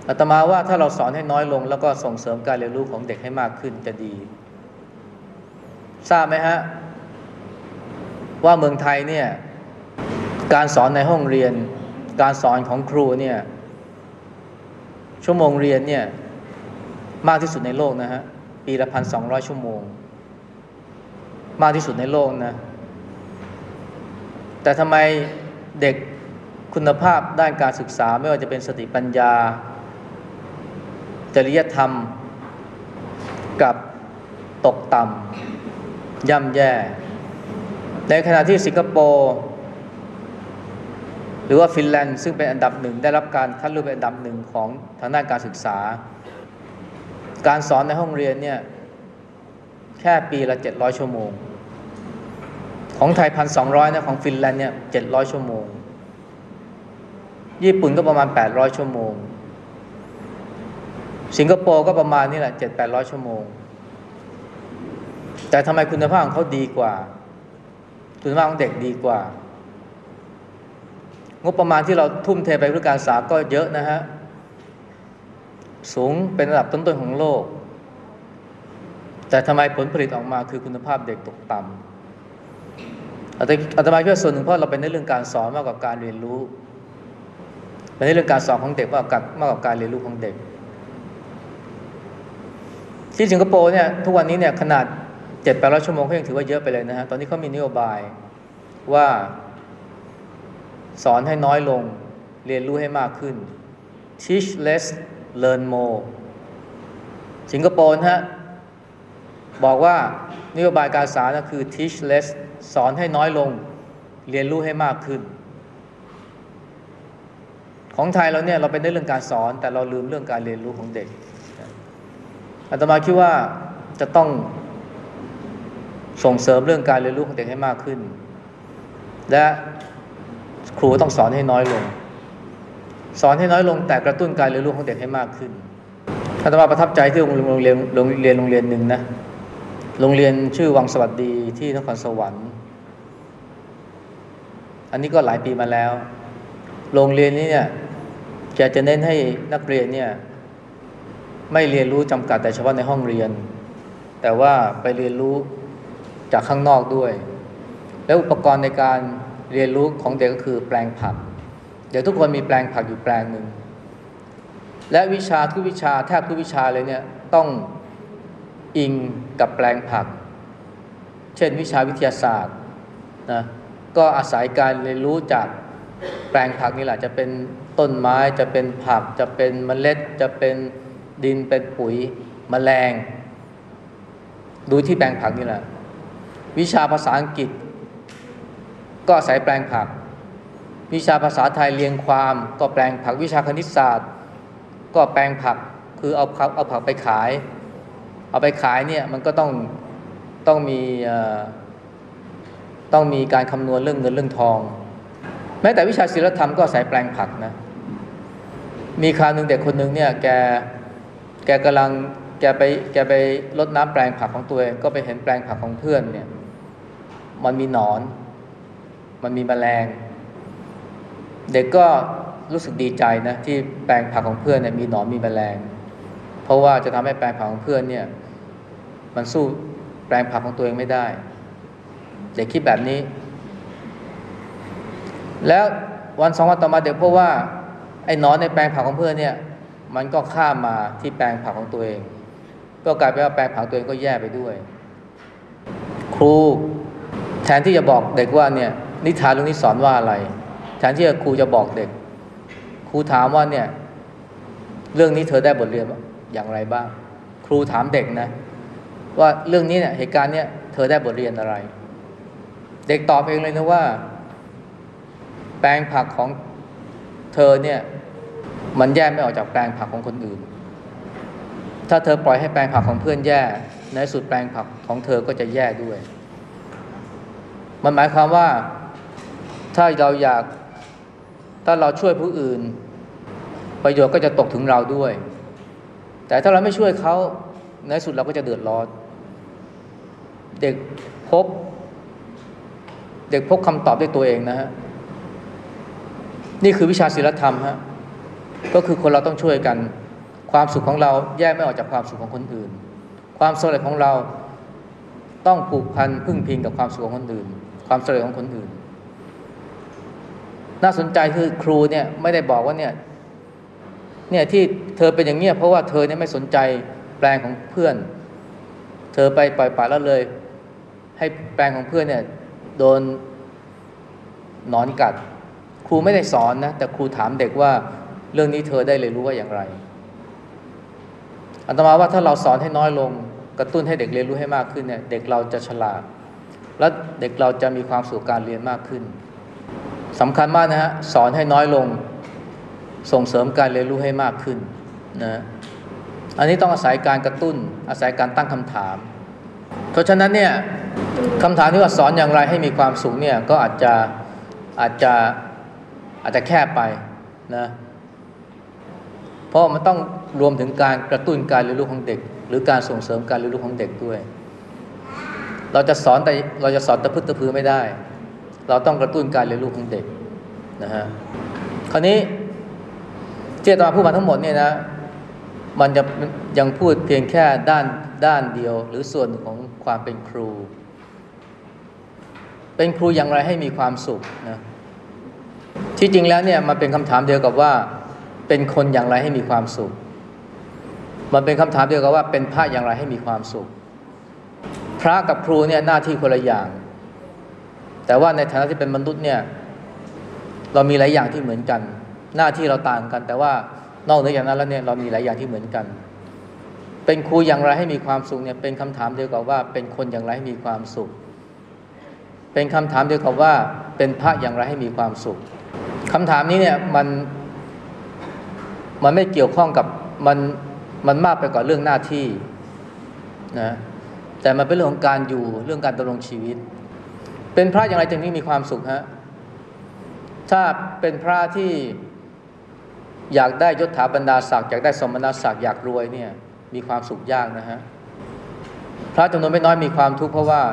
อาตมาว่าถ้าเราสอนให้น้อยลง แล้วก็ส่งเสริมการเรียนรู้ของเด็กให้มากขึ้นจะดี ทราบไหมฮะ ว่าเมืองไทยเนี่ย การสอนในห้องเรียน การสอนของครูเนี่ย ชั่วโมงเรียนเนี่ย มากที่สุดในโลกนะฮะ ปีละพันสองร้อยชั่วโมง มากที่สุดในโลกนะ แต่ทำไมเด็กคุณภาพด้านการศึกษาไม่ว่าจะเป็นสติปัญญา จริยธรรม กับตกต่ำย่ำแย่ ในขณะที่สิงคโปร์หรือว่าฟินแลนด์ซึ่งเป็นอันดับหนึ่งได้รับการคัดเลือกเป็นอันดับหนึ่งของทางด้านการศึกษา การสอนในห้องเรียนเนี่ยแค่ปีละเจ็ดร้อยชั่วโมง ของไทยพันสองร้อยนะของฟินแลนด์เนี่ยเจ็ดร้อยชั่วโมง ญี่ปุ่นก็ประมาณแปดร้อยชั่วโมง สิงคโปร์ก็ประมาณนี่แหละเจ็ดแปดร้อยชั่วโมง แต่ทำไมคุณภาพของเขาดีกว่า คุณภาพของเด็กดีกว่า งบประมาณที่เราทุ่มเทไปเพื่อการศึกษาก็เยอะนะฮะ สูงเป็นระดับต้นๆของโลก แต่ทำไมผลผลิตออกมาคือคุณภาพเด็กตกต่ำอาตมาคิดว่าส่วนหนึ่งเพราะเราเป็นในเรื่องการสอนมากกว่าการเรียนรู้เป็นในเรื่องการสอนของเด็กมากกว่ามากกว่าการเรียนรู้ของเด็ก ที่สิงคโปร์เนี่ยทุกวันนี้เนี่ยขนาดเจ็ดแปดร้อยชั่วโมงเขายังถือว่าเยอะไปเลยนะฮะตอนนี้เขามีนโยบายว่าสอนให้น้อยลงเรียนรู้ให้มากขึ้น teach less learn more สิงคโปร์ฮะบอกว่านโยบายการศึกษานะคือ teach less สอนให้น้อยลง เรียนรู้ให้มากขึ้น ของไทยเราเนี่ยเราเป็นได้เรื่องการสอนแต่เราลืมเรื่องการเรียนรู้ของเด็ก อาตมาคิดว่าจะต้องส่งเสริมเรื่องการเรียนรู้ของเด็กให้มากขึ้น และครูต้องสอนให้น้อยลง สอนให้น้อยลงแต่กระตุ้นการเรียนรู้ของเด็กให้มากขึ้นอาตมาประทับใจที่โรงเรียนโรงเรียนโรงเรียนหนึ่งนะโรงเรียนชื่อวังสวัสดีที่นครสวรรค์ อันนี้ก็หลายปีมาแล้ว โรงเรียนนี้เนี่ยจะจะเน้นให้นักเรียนเนี่ย ไม่เรียนรู้จำกัดแต่เฉพาะในห้องเรียน แต่ว่าไปเรียนรู้จากข้างนอกด้วย แล้วอุปกรณ์ในการเรียนรู้ของเด็กก็คือแปลงผัก เดี๋ยวทุกคนมีแปลงผักอยู่แปลงหนึ่งและวิชาทุกวิชาแทบทุกวิชาเลยเนี่ยต้องอิงกับแปลงผัก เช่นวิชาวิทยาศาสตร์นะก็อาศัยการเรียนรู้จากแปลงผักนี่แหละจะเป็นต้นไม้จะเป็นผักจะเป็นเมล็ดจะเป็น ดินเป็นปุ๋ยมแมลง ดูที่แปลงผักนี่แหละ วิชาภาษาอังกฤษ ก็อาศัยแปลงผัก วิชาภาษาไทยเรียงความ ก็แปลงผักวิชาคณิตศาสตร์ ก็แปลงผักคือเอาผักเอาผักไปขาย เอาไปขายเนี่ยมันก็ต้องต้องมีต้องมีการคำนวณเรื่องเงินเรื่องทอง แม้แต่วิชาศิลธรรมก็อาศัยแปลงผักนะมีคราวหนึ่งเด็กคนหนึ่งเนี่ยแก แกกำลังแกไปแกไปลดน้ำแปลงผักของตัวเองก็ไปเห็นแปลงผักของเพื่อนเนี่ยมันมีหนอน มันมีแมลง เด็กก็รู้สึกดีใจนะที่แปลงผักของเพื่อนเนี่ยมีหนอนมีแมลง เพราะว่าจะทำให้แปลงผักของเพื่อนเนี่ยมันสู้แปลงผักของตัวเองไม่ได้ เด็กคิดแบบนี้ แล้ววันสองวันต่อมาเด็กพบว่าไอ้นอนในแปลงผักของเพื่อนเนี่ย มันก็ข้ามมาที่แปลงผักของตัวเอง ก็กลายเป็นว่าแปลงผักตัวเองก็แย่ไปด้วย ครูแทนที่จะบอกเด็กว่าเนี่ยนิทานเรื่องนี้สอนว่าอะไร แทนที่ครูจะบอกเด็ก ครูถามว่าเนี่ยเรื่องนี้เธอได้บทเรียนอย่างไรบ้าง ครูถามเด็กนะ ว่าเรื่องนี้เนี่ยเหตุการณ์เนี่ยเธอได้บทเรียนอะไร เด็กตอบเองเลยนะว่า แปลงผักของเธอเนี่ย มันแย่ไม่ออกจากแปลงผักของคนอื่น ถ้าเธอปล่อยให้แปลงผักของเพื่อนแย่ ในสุดแปลงผักของเธอก็จะแย่ด้วย มันหมายความว่า ถ้าเราอยาก ถ้าเราช่วยผู้อื่น ประโยชน์ก็จะตกถึงเราด้วย แต่ถ้าเราไม่ช่วยเขา ในสุดเราก็จะเดือดร้อน เด็กพบ เด็กพบคำตอบด้วยตัวเองนะฮะ นี่คือวิชาศิลธรรมฮะ คือคนเราต้องช่วยกัน ความสุขของเราแยกไม่ออกจากความสุขของคนอื่น ความสำเร็จของเราต้องผูกพันพึ่งพิงกับความสุขของคนอื่น ความสำเร็จของคนอื่น น่าสนใจคือครูเนี่ยไม่ได้บอกว่าเนี่ยเนี่ยที่เธอเป็นอย่างเงี้ยเพราะว่าเธอเนี่ยไม่สนใจแปลงของเพื่อน เธอไปปล่อยปละแล้วเลย ให้แปลงของเพื่อนเนี่ยโดนหนอนกัด ครูไม่ได้สอนนะแต่ครูถามเด็กว่า เรื่องนี้เธอได้เรียนรู้ว่าอย่างไรอันตมาว่าถ้าเราสอนให้น้อยลง กระตุ้นให้เด็กเรียนรู้ให้มากขึ้นเนี่ย เด็กเราจะฉลาด และเด็กเราจะมีความสุขการเรียนมากขึ้นสำคัญมากนะฮะสอนให้น้อยลง ส่งเสริมการเรียนรู้ให้มากขึ้นนะอันนี้ต้องอาศัยการกระตุ้น อาศัยการตั้งคำถาม เพราะฉะนั้นเนี่ยคำถามที่ว่าสอนอย่างไรให้มีความสุขเนี่ยก็อาจจะอาจจะอาจจะแคบไปนะ ราะมันต้องรวมถึงการกระตุ้นการเรียนรู้ของเด็ก หรือการส่งเสริมการเรียนรู้ของเด็กด้วย เราจะสอนแต่เราจะสอนตะพึ่ตะพือไม่ได้ เราต้องกระตุ้นการเรียนรู้ของเด็กนะฮะคราวนี้เจตนาพูดมาทั้งหมดเนี่ยนะมันจะยังพูดเพียงแค่ด้านด้านเดียวหรือส่วนของความเป็นครู เป็นครูอย่างไรให้มีความสุขนะที่จริงแล้วเนี่ยมันเป็นคำถามเดียวกับว่า เป็นคนอย่างไรให้มีความสุข มันเป็นคำถามเดียวกับว่าเป็นพระอย่างไรให้มีความสุข พระกับครูเนี่ยหน้าที่คนละอย่าง แต่ว่าในฐานะที่เป็นมนุษย์เนี่ย เรามีหลายอย่างที่เหมือนกัน หน้าที่เราต่างกัน แต่ว่านอกเหนือจากนั้นแล้วเนี่ยเรามีหลายอย่างที่เหมือนกัน เป็นครูอย่างไรให้มีความสุขเนี่ยเป็นคำถามเดียวกับว่าเป็นคนอย่างไรให้มีความสุข เป็นคำถามเดียวกับว่าเป็นพระอย่างไรให้มีความสุขคำถามนี้เนี่ยมัน มันไม่เกี่ยวข้องกับมันมันมากไปกว่าเรื่องหน้าที่นะแต่มันเป็นเรื่องของการอยู่เรื่องการดำรงชีวิต เป็นพระอย่างไรจึงมีความสุขฮะถ้าเป็นพระที่อยากได้ยศถาบรรดาศักดิ์อยากได้สมณศักดิ์อยากรวยเนี่ย มีความสุขยากนะฮะพระจำนวนไม่น้อยมีความทุกข์เพราะว่า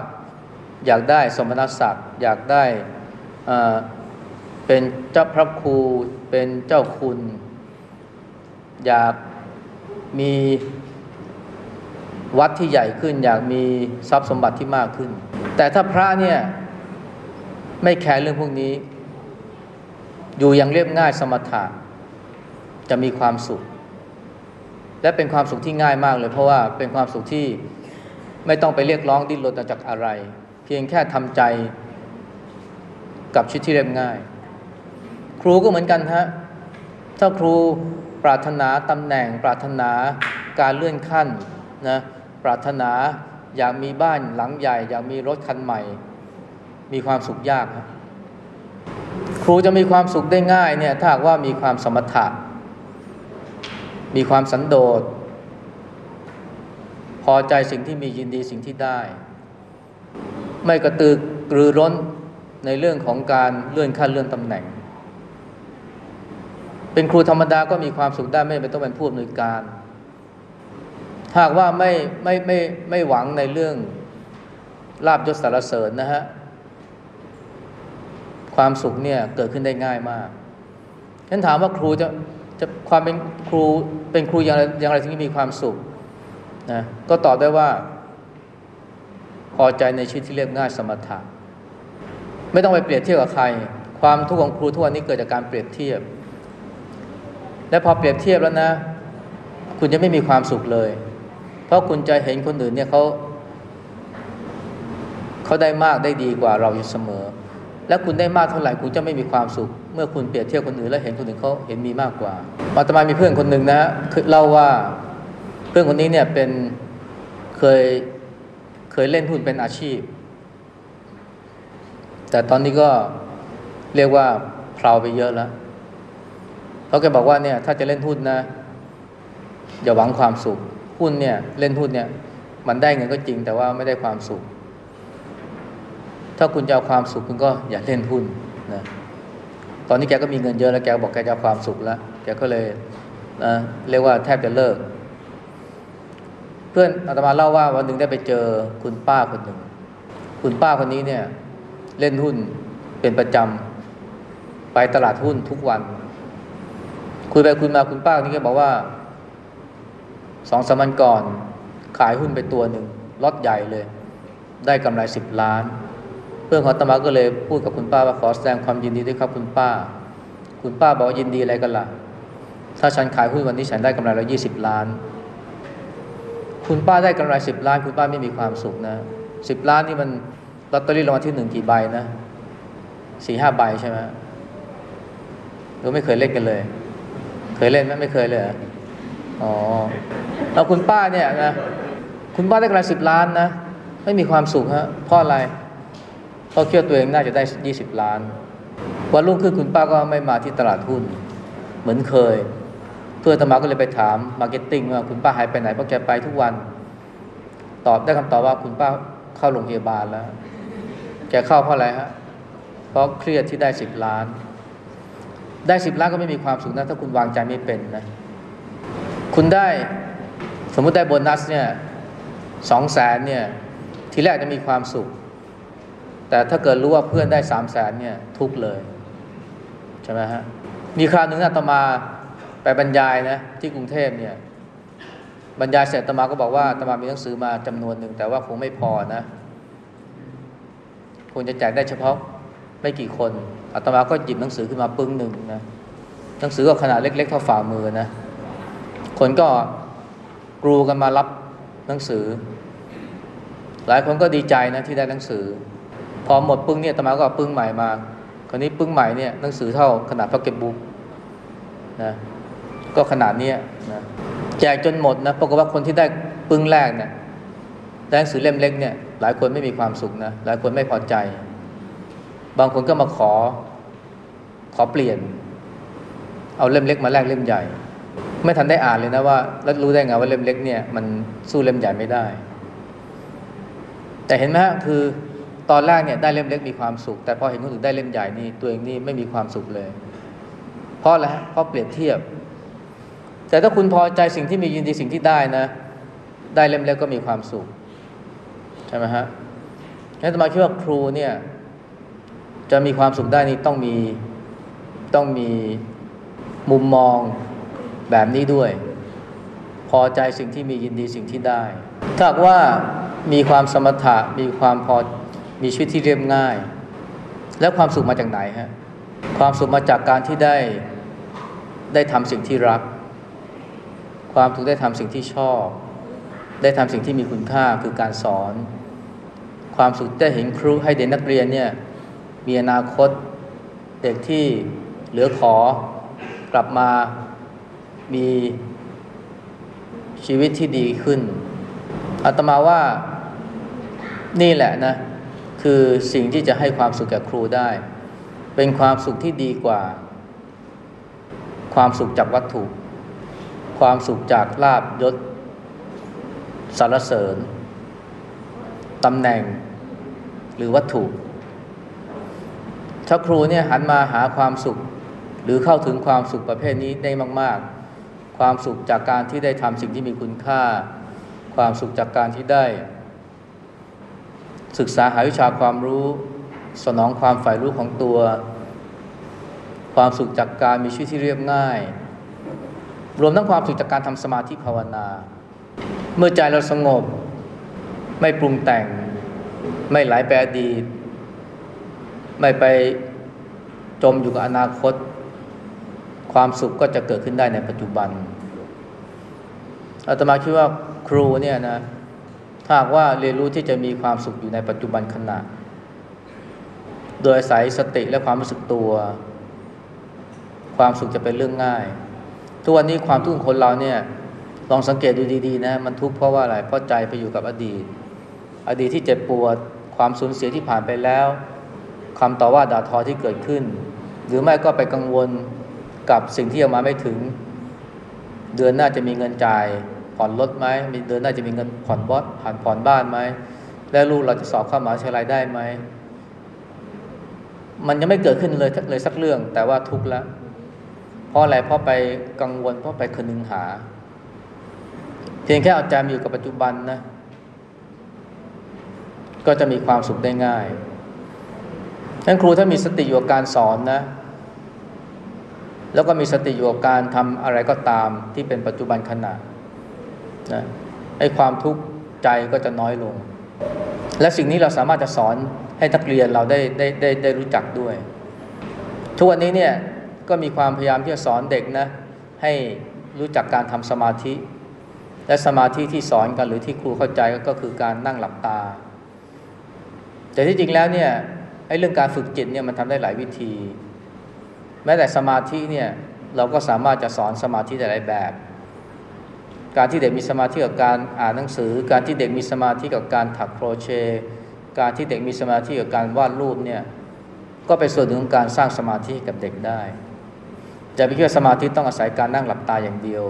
อยากได้สมณศักดิ์อยากได้เป็นเจ้าพระครูเป็นเจ้าคุณ อยากมีวัดที่ใหญ่ขึ้น อยากมีทรัพย์สมบัติที่มากขึ้น แต่ถ้าพระเนี่ยไม่แคร์เรื่องพวกนี้ อยู่อย่างเรียบง่ายสมถะจะมีความสุข และเป็นความสุขที่ง่ายมากเลย เพราะว่าเป็นความสุขที่ไม่ต้องไปเรียกร้องดิ้นรนจากอะไร เพียงแค่ทำใจกับชีวิตที่เรียบง่าย ครูก็เหมือนกันฮะถ้าครู ปรารถนาตำแหน่ง ปรารถนาการเลื่อนขั้นนะปรารถนาอยากมีบ้านหลังใหญ่ อยากมีรถคันใหม่ มีความสุขยากครับครูจะมีความสุขได้ง่ายเนี่ยถ้าหากว่ามีความสมถะ มีความสันโดษ พอใจสิ่งที่มียินดีสิ่งที่ได้ ไม่กระตือกรือร้นในเรื่องของการเลื่อนขั้นเลื่อนตำแหน่ง เป็นครูธรรมดาก็มีความสุขได้ไม่ต้องเป็นผู้อำนวยการ หากว่าไม่ไม่ไม่ไม่หวังในเรื่องลาบยศสารเสริญนะฮะความสุขเนี่ยเกิดขึ้นได้ง่ายมากฉันถามว่าครูจะจะความเป็นครูเป็นครูอย่างไรอย่างไรถึงมีความสุขนะก็ตอบได้ว่า พอใจในชีวิตที่เรียบง่ายสมถะไม่ต้องไปเปรียบเทียบกับใคร ความทุกข์ของครูทุกวันนี้เกิดจากการเปรียบเทียบ และพอเปรียบเทียบแล้วนะ คุณจะไม่มีความสุขเลย เพราะคุณจะเห็นคนอื่นเนี่ยเขาเขาได้มากได้ดีกว่าเราอยู่เสมอ และคุณได้มากเท่าไหร่คุณจะไม่มีความสุข เมื่อคุณเปรียบเทียบคนอื่น แล้วเห็นคนอื่นเขาเห็นมีมากกว่าอาตมามีเพื่อนคนหนึ่งนะคือเล่าว่าเพื่อนคนนี้เนี่ยเป็นเคยเคยเล่นหุ้นเป็นอาชีพ แต่ตอนนี้ก็เรียกว่าเพลาไปเยอะแล้ว เพราะแกบอกว่าเนี่ยถ้าจะเล่นหุ้นนะอย่าหวังความสุข หุ้นเนี่ยเล่นหุ้นเนี่ย มันได้เงินก็จริงแต่ว่าไม่ได้ความสุข ถ้าคุณจะเอาความสุขคุณก็อย่าเล่นหุ้นนะตอนนี้แกก็มีเงินเยอะแล้วแกบอกแกจะเอาความสุขแล้วแกก็เลยนะเรียกว่าแทบจะเลิก เพื่อนอาตมาเล่าว่าวันหนึ่งได้ไปเจอคุณป้าคนหนึ่งคุณป้าคนนี้เนี่ย เล่นหุ้นเป็นประจำไปตลาดหุ้นทุกวัน คุยไปคุยมาคุณป้าคนนี้ก็บอกว่าสองสามวันก่อน ขายหุ้นไปตัวหนึ่งล็อตใหญ่เลย ได้กำไรสิบล้าน เพื่อนของตมาก็เลยพูดกับคุณป้าว่าขอแสดงความยินดีด้วยครับคุณป้า คุณป้าบอกยินดีอะไรกันละ่ะ ถ้าฉันขายหุ้นวันนี้ฉันได้กำไรร้อยี่สิบล้าน คุณป้าได้กำไรสิบล้าน คุณป้าไม่มีความสุขนะสิบล้านนี่มันลอตเตอรี่รางวัลที่หนึ่งกี่ใบนะสี่ห้าใบใช่ไหมเราไม่เคยเล่นกันเลย เคยเล่นไหมไม่เคยเลยอ๋อแล้วคุณป้าเนี่ยนะคุณป้าได้กำไรสิบล้านนะไม่มีความสุขฮะเพราะอะไรเพราะคิดว่าตัวเองน่าจะได้ยี่สิบล้าน วันรุ่งขึ้นคุณป้าก็ไม่มาที่ตลาดหุ้น เหมือนเคย เพื่อนอาตมาก็เลยไปถาม marketing ว่าคุณป้าหายไปไหนเพราะแกไปทุกวัน ตอบได้คำตอบว่าคุณป้าเข้าโรงพยาบาลแล้ว แกเข้าเพราะอะไรฮะเพราะเครียดที่ได้สิบล้าน ได้สิบล้านก็ไม่มีความสุขนะถ้าคุณวางใจไม่เป็นนะคุณได้สมมติได้โบนัสเนี่ยสองแสนเนี่ยทีแรกจะมีความสุข แต่ถ้าเกิดรู้ว่าเพื่อนได้สามแสนเนี่ยทุกเลยใช่ไหมฮะมีคราวหนึ่งนะตมาไปบรรยายนะที่กรุงเทพเนี่ยบรรยายเสร็จตมาก็บอกว่าตมามีหนังสือมาจำนวนหนึ่งแต่ว่าคงไม่พอนะคงจะแจกได้เฉพาะไม่กี่คน อาตมาก็หยิบหนังสือขึ้นมาปึ้งหนึ่งนะหนังสือก็ขนาดเล็ก ๆ เท่าฝ่ามือนะ คนก็กรูกันมารับหนังสือ หลายคนก็ดีใจนะที่ได้หนังสือ พอหมดปึ้งเนี่ยอาตมาก็ปึ้งใหม่มาคราวนี้ปึ้งใหม่เนี่ยหนังสือเท่าขนาดพ็อกเก็ตบุ๊กนะก็ขนาดนี้นะแจกจนหมดนะปรากฏว่าคนที่ได้ปึ้งแรกเนี่ยได้หนังสือเล่มเล็กเนี่ยหลายคนไม่มีความสุขนะหลายคนไม่พอใจ บางคนก็มาขอขอเปลี่ยน เอาเล่มเล็กมาแลกเล่มใหญ่ ไม่ทันได้อ่านเลยนะว่าแล้วรู้ได้ไงว่าเล่มเล็กเนี่ยมันสู้เล่มใหญ่ไม่ได้ แต่เห็นไหมฮะคือตอนแรกเนี่ยได้เล่มเล็กมีความสุข แต่พอเห็นคนอื่นได้เล่มใหญ่นี่ตัวเองนี่ไม่มีความสุขเลย เพราะอะไรฮะเพราะเปรียบเทียบ แต่ถ้าคุณพอใจสิ่งที่มียินดีสิ่งที่ได้นะ ได้เล่มเล็กก็มีความสุขใช่ไหมฮะงั้นมาคิดว่าครูเนี่ย จะมีความสุขได้นี่ต้องมีต้องมีมุมมองแบบนี้ด้วย พอใจสิ่งที่มียินดีสิ่งที่ได้ ถ้าว่ามีความสมถะมีความพอมีชีวิตที่เรียบง่าย แล้วความสุขมาจากไหนฮะความสุขมาจากการที่ได้ได้ทำสิ่งที่รัก ความสุขได้ทำสิ่งที่ชอบ ได้ทำสิ่งที่มีคุณค่าคือการสอน ความสุขได้เห็นครูให้เด็กนักเรียนเนี่ย มีอนาคต เด็กที่เหลือขอกลับมามีชีวิตที่ดีขึ้นอาตมาว่านี่แหละนะ คือสิ่งที่จะให้ความสุขแก่ครูได้ เป็นความสุขที่ดีกว่า ความสุขจากวัตถุ ความสุขจากลาบยศสารเสริญตำแหน่งหรือวัตถุ ถ้าครูเนี่ยหันมาหาความสุข หรือเข้าถึงความสุขประเภทนี้ได้มาก ๆ ความสุขจากการที่ได้ทำสิ่งที่มีคุณค่า ความสุขจากการที่ได้ ศึกษาหาวิชาความรู้สนองความใฝ่รู้ของตัว ความสุขจากการมีชีวิตที่เรียบง่าย รวมทั้งความสุขจากการทำสมาธิภาวนา เมื่อใจเราสงบ ไม่ปรุงแต่ง ไม่ไหลไปอดีต ไม่ไปจมอยู่กับอนาคต ความสุขก็จะเกิดขึ้นได้ในปัจจุบันอาตมาคิดว่าครูเนี่ยนะถ้าว่าเรียนรู้ที่จะมีความสุขอยู่ในปัจจุบันขณะ โดยอาศัยสติและความรู้สึกตัว ความสุขจะเป็นเรื่องง่าย ทุกวันนี้ความทุกข์ของคนเราเนี่ยลองสังเกตดูดีๆนะมันทุกข์เพราะว่าอะไรเพราะใจไปอยู่กับอดีต อดีตที่เจ็บปวดความสูญเสียที่ผ่านไปแล้ว คำต่อว่าด่าทอที่เกิดขึ้น หรือไม่ก็ไปกังวลกับสิ่งที่ยังมาไม่ถึง เดือนหน้าจะมีเงินจ่ายผ่อนรถไหมมีเดือนหน้าจะมีเงินผ่อนบอสผ่านผ่อนบ้านไหมแล้วลูกเราจะสอบเข้ามหาวิทยาลัยได้ไหมมันยังไม่เกิดขึ้นเลยเลยสักเรื่อง แต่ว่าทุกข์แล้วเพราะอะไรเพราะไปกังวลเพราะไปคนึงหา เพียงแค่เอาใจมาอยู่กับปัจจุบันนะ ก็จะมีความสุขได้ง่าย ท่านครูถ้ามีสติอยู่กับการสอนนะ แล้วก็มีสติอยู่กับการทำอะไรก็ตามที่เป็นปัจจุบันขณะนะไอ้ความทุกข์ใจก็จะน้อยลง และสิ่งนี้เราสามารถจะสอนให้นักเรียนเราได้ได้ได้ได้รู้จักด้วย ทุกวันนี้เนี่ยก็มีความพยายามที่จะสอนเด็กนะให้รู้จักการทำสมาธิ และสมาธิที่สอนกันหรือที่ครูเข้าใจก็คือการนั่งหลับตา แต่ที่จริงแล้วเนี่ย อ้เรื่องการฝึกจิตเนี่ยมันทำได้หลายวิธี แม้แต่สมาธิเนี่ยเราก็สามารถจะสอนสมาธิหลายแบบ การที่เด็กมีสมาธิกับการอ่านหนังสือ การที่เด็กมีสมาธิกับการถักโครเชต์การที่เด็กมีสมาธิกับการวาดรูปเนี่ยก็เป็นส่วนหนึ่งของการสร้างสมาธิกับเด็กได้จะไปคิดว่าสมาธิต้องอาศัยการนั่งหลับตาอย่างเดียว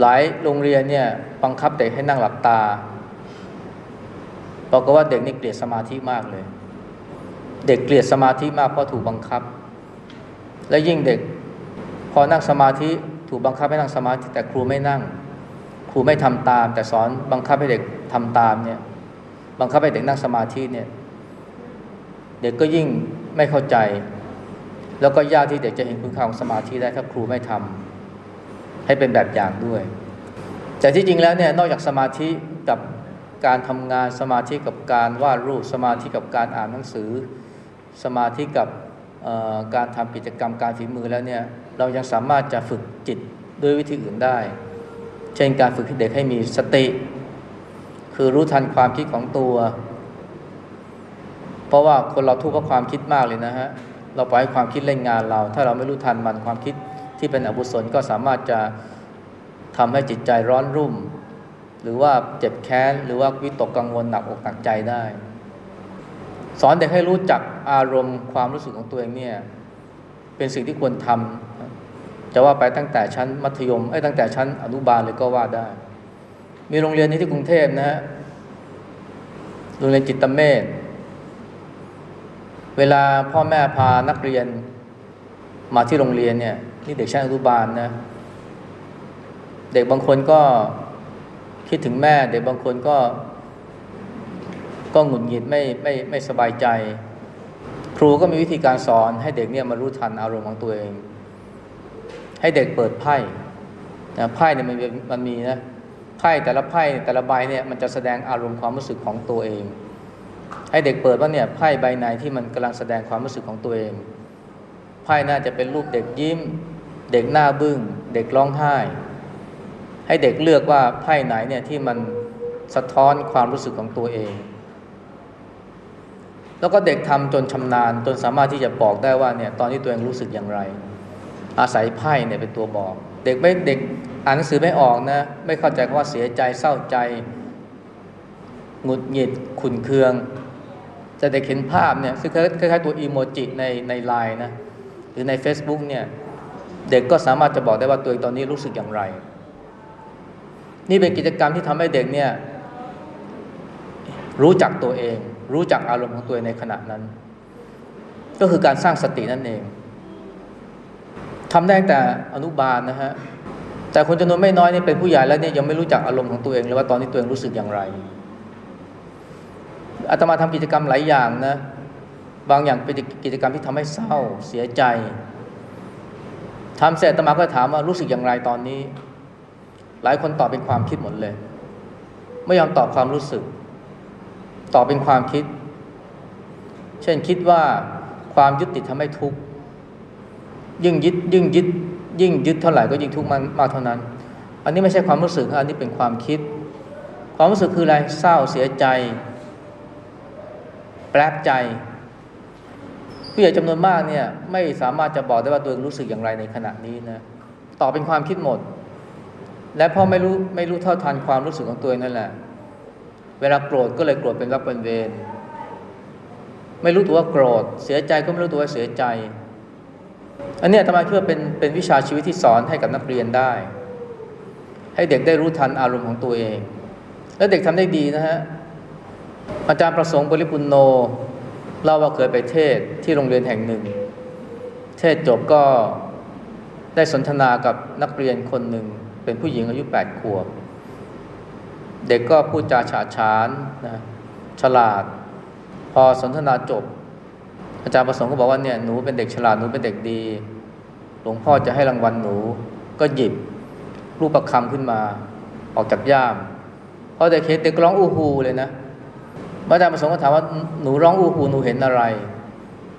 หลายโรงเรียนเนี่ยบังคับเด็กให้นั่งหลับตา บอกว่าเด็กนี่เกลียดสมาธิมากเลย เด็กเกลียดสมาธิมากเพราะถูกบังคับ และยิ่งเด็ก พอนั่งสมาธิถูกบังคับให้นั่งสมาธิ แต่ครูไม่นั่ง ครูไม่ทำตาม แต่สอนบังคับให้เด็กทำตามเนี่ย บังคับให้เด็กนั่งสมาธิเนี่ย เด็กก็ยิ่งไม่เข้าใจ แล้วก็ยากที่เด็กจะเห็นคุณค่าของสมาธิได้ถ้าครูไม่ทำให้เป็นแบบอย่างด้วย แต่ที่จริงแล้วเนี่ยนอกจากสมาธิกับ การทำงานสมาธิกับการวาดรูปสมาธิกับการอ่านหนังสือ สมาธิกับการทำกิจกรรมการฝีมือแล้วเนี่ยเรายังสามารถจะฝึกจิตด้วยวิธีอื่นได้ เช่นการฝึกเด็กให้มีสติ คือรู้ทันความคิดของตัว เพราะว่าคนเราทุกข์เพราะความคิดมากเลยนะฮะเราปล่อยความคิดเล่นงานเรา ถ้าเราไม่รู้ทันมันความคิดที่เป็นอกุศลก็สามารถจะทำให้จิตใจร้อนรุ่ม หรือว่าเจ็บแค้น หรือว่าวิตกกังวลหนักอกหนักใจได้ สอนเด็กให้รู้จักอารมณ์ความรู้สึกของตัวเองเนี่ยเป็นสิ่งที่ควรทำจะว่าไปตั้งแต่ชั้นมัธยมไอ้ตั้งแต่ชั้นอนุบาลเลยก็ว่าได้ มีโรงเรียนนี้ที่กรุงเทพนะฮะโรงเรียนจิตเมธเวลาพ่อแม่พานักเรียนมาที่โรงเรียนเนี่ยนี่เด็กชั้นอนุบาลนะ เด็กบางคนก็ คิดถึงแม่เด็กบางคนก็ ก็หงุดหงิดไม่ไม่ไม่สบายใจ ครูก็มีวิธีการสอนให้เด็กเนี่ยมารู้ทันอารมณ์ของตัวเอง ให้เด็กเปิดไพ่นะไพ่เนี่ยมันมันมีนะไพ่แต่ละไพ่แต่ละใบเนี่ยมันจะแสดงอารมณ์ความรู้สึกของตัวเอง ให้เด็กเปิดว่าเนี่ยไพ่ใบไหนที่มันกำลังแสดงความรู้สึกของตัวเอง ไพ่น่าจะเป็นรูปเด็กยิ้ม เด็กหน้าบึง้งเด็กร้องไห้ ให้เด็กเลือกว่าไพ่ไหนเนี่ยที่มันสะท้อนความรู้สึกของตัวเอง แล้วก็เด็กทำจนชำนาญ จนสามารถที่จะบอกได้ว่าเนี่ยตอนที่ตัวเองรู้สึกอย่างไร อาศัยไพ่เนี่ยเป็นตัวบอก เด็กไม่เด็กอ่านหนังสือไม่ออกนะไม่เข้าใจว่าเสียใจเศร้าใจหงุดหงิดขุนเคือง จะเด็กเห็นภาพเนี่ยซึ่งคล้ายๆตัวอีโมจิในในไลน์นะหรือใน Facebook เนี่ยเด็กก็สามารถจะบอกได้ว่าตัวเองตอนนี้รู้สึกอย่างไร นี่เป็นกิจกรรมที่ทำให้เด็กเนี่ยรู้จักตัวเอง รู้จักอารมณ์ของตัวเองในขณะนั้น ก็คือการสร้างสตินั่นเองทำได้แต่อนุบาลนะฮะแต่คนจำนวนไม่น้อยนี่เป็นผู้ใหญ่แล้วเนี่ยยังไม่รู้จักอารมณ์ของตัวเองเลยว่าตอนนี้ตัวเองรู้สึกอย่างไรอาตมาทำกิจกรรมหลายอย่างนะ บางอย่างเป็นกิจกรรมที่ทำให้เศร้าเสียใจทำเสร็จอาตมาก็ถามว่ารู้สึกอย่างไรตอนนี้ หลายคนตอบเป็นความคิดหมดเลย ไม่ยอมตอบความรู้สึก ตอบเป็นความคิด เช่นคิดว่าความยึดติดทำให้ทุกข์ยิ่งยึดยิ่งยึด ยิ่งยึดเท่าไหร่ก็ยิ่งทุกข์มันมากเท่านั้น อันนี้ไม่ใช่ความรู้สึกอันนี้เป็นความคิด ความรู้สึกคืออะไรเศร้าเสียใจ แปลกใจผู้ใหญ่จำนวนมากเนี่ยไม่สามารถจะบอกได้ว่าตัวเองรู้สึกอย่างไรในขณะนี้นะตอบเป็นความคิดหมด และพอไม่รู้ไม่รู้เท่าทันความรู้สึกของตัวเองนั่นแหละ เวลาโกรธก็เลยโกรธเป็นรับเป็นเวรไม่รู้ตัวว่าโกรธ เสียใจก็ไม่รู้ตัวว่าเสียใจ อันนี้ธรรมาคิดว่าเป็นเป็นวิชาชีวิตที่สอนให้กับนักเรียนได้ ให้เด็กได้รู้ทันอารมณ์ของตัวเอง แล้วเด็กทำได้ดีนะฮะอาจารย์ประสงค์บริปุณโนเล่าว่าเคยไปเทศที่โรงเรียนแห่งหนึ่ง เทศจบก็ได้สนทนากับนักเรียนคนหนึ่ง เป็นผู้หญิงอายุแปดขวบ เด็กก็พูดจาฉาฉานนะฉลาด พอสนทนาจบ อาจารย์ประสงค์ก็บอกว่าเนี่ยหนูเป็นเด็กฉลาดหนูเป็นเด็กดี หลวงพ่อจะให้รางวัลหนูก็หยิบรูปประคำขึ้นมา ออกจากย่ามพอเด็กเห็นเด็กร้องอู้ฮูเลยนะอาจารย์ประสงค์ก็ถามว่าหนูร้องอู้ฮูหนูเห็นอะไร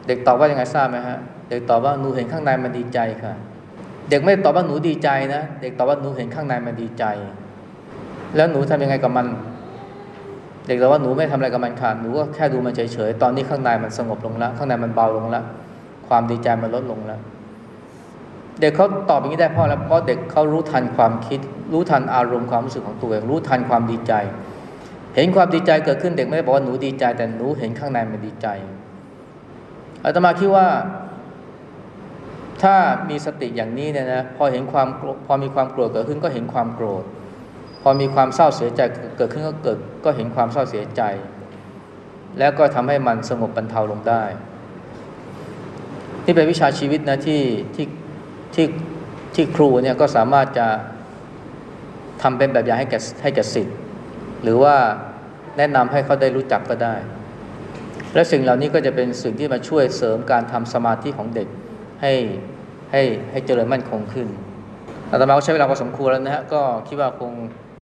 เด็กตอบว่ายังไงทราบไหมฮะเด็กตอบว่าหนูเห็นข้างในมันดีใจค่ะ เด็กไม่ตอบว่าหนูดีใจนะเด็กตอบว่าหนูเห็นข้างในมันดีใจ แล้วหนูทำยังไงกับมัน เด็กแต่ว่าหนูไม่ทำอะไรกับมันขาดหนูก็แค่ดูมันเฉยๆตอนนี้ข้างในมันสงบลงแล้ว ข้างในมันเบาลงแล้วความดีใจมันลดลงแล้วเด็กเขาตอบอย่างนี้ได้เพราะแล้วเพราะเด็กเขารู้ทันความคิด รู้ทันอารมณ์ความรู้สึกของตัวเองรู้ทันความดีใจ เห็นความดีใจเกิดขึ้นเด็กไม่ได้บอกว่าหนูดีใจ แต่หนูเห็นข้างในมันดีใจอาตมาคิดว่า ถ้ามีสติอย่างนี้เนี่ยนะพอเห็นความพอมีความโกรธเกิดขึ้นก็เห็นความโกรธ พอมีความเศร้าเสียใจเกิดขึ้นก็เกิดก็เห็นความเศร้าเสียใจ แล้วก็ทำให้มันสงบบรรเทาลงได้ นี่เป็นวิชาชีวิตนะที่ที่ที่ที่ครูเนี่ยก็สามารถจะทำเป็นแบบอย่างให้แก่ให้แก่สิทธิ์หรือว่าแนะนำให้เขาได้รู้จักก็ได้ และสิ่งเหล่านี้ก็จะเป็นสิ่งที่มาช่วยเสริมการทำสมาธิของเด็ก ให้ให้ให้เจริญมั่นคงขึ้นอาตมาก็ใช้เวลาพอสมควรแล้วนะฮะก็คิดว่าคง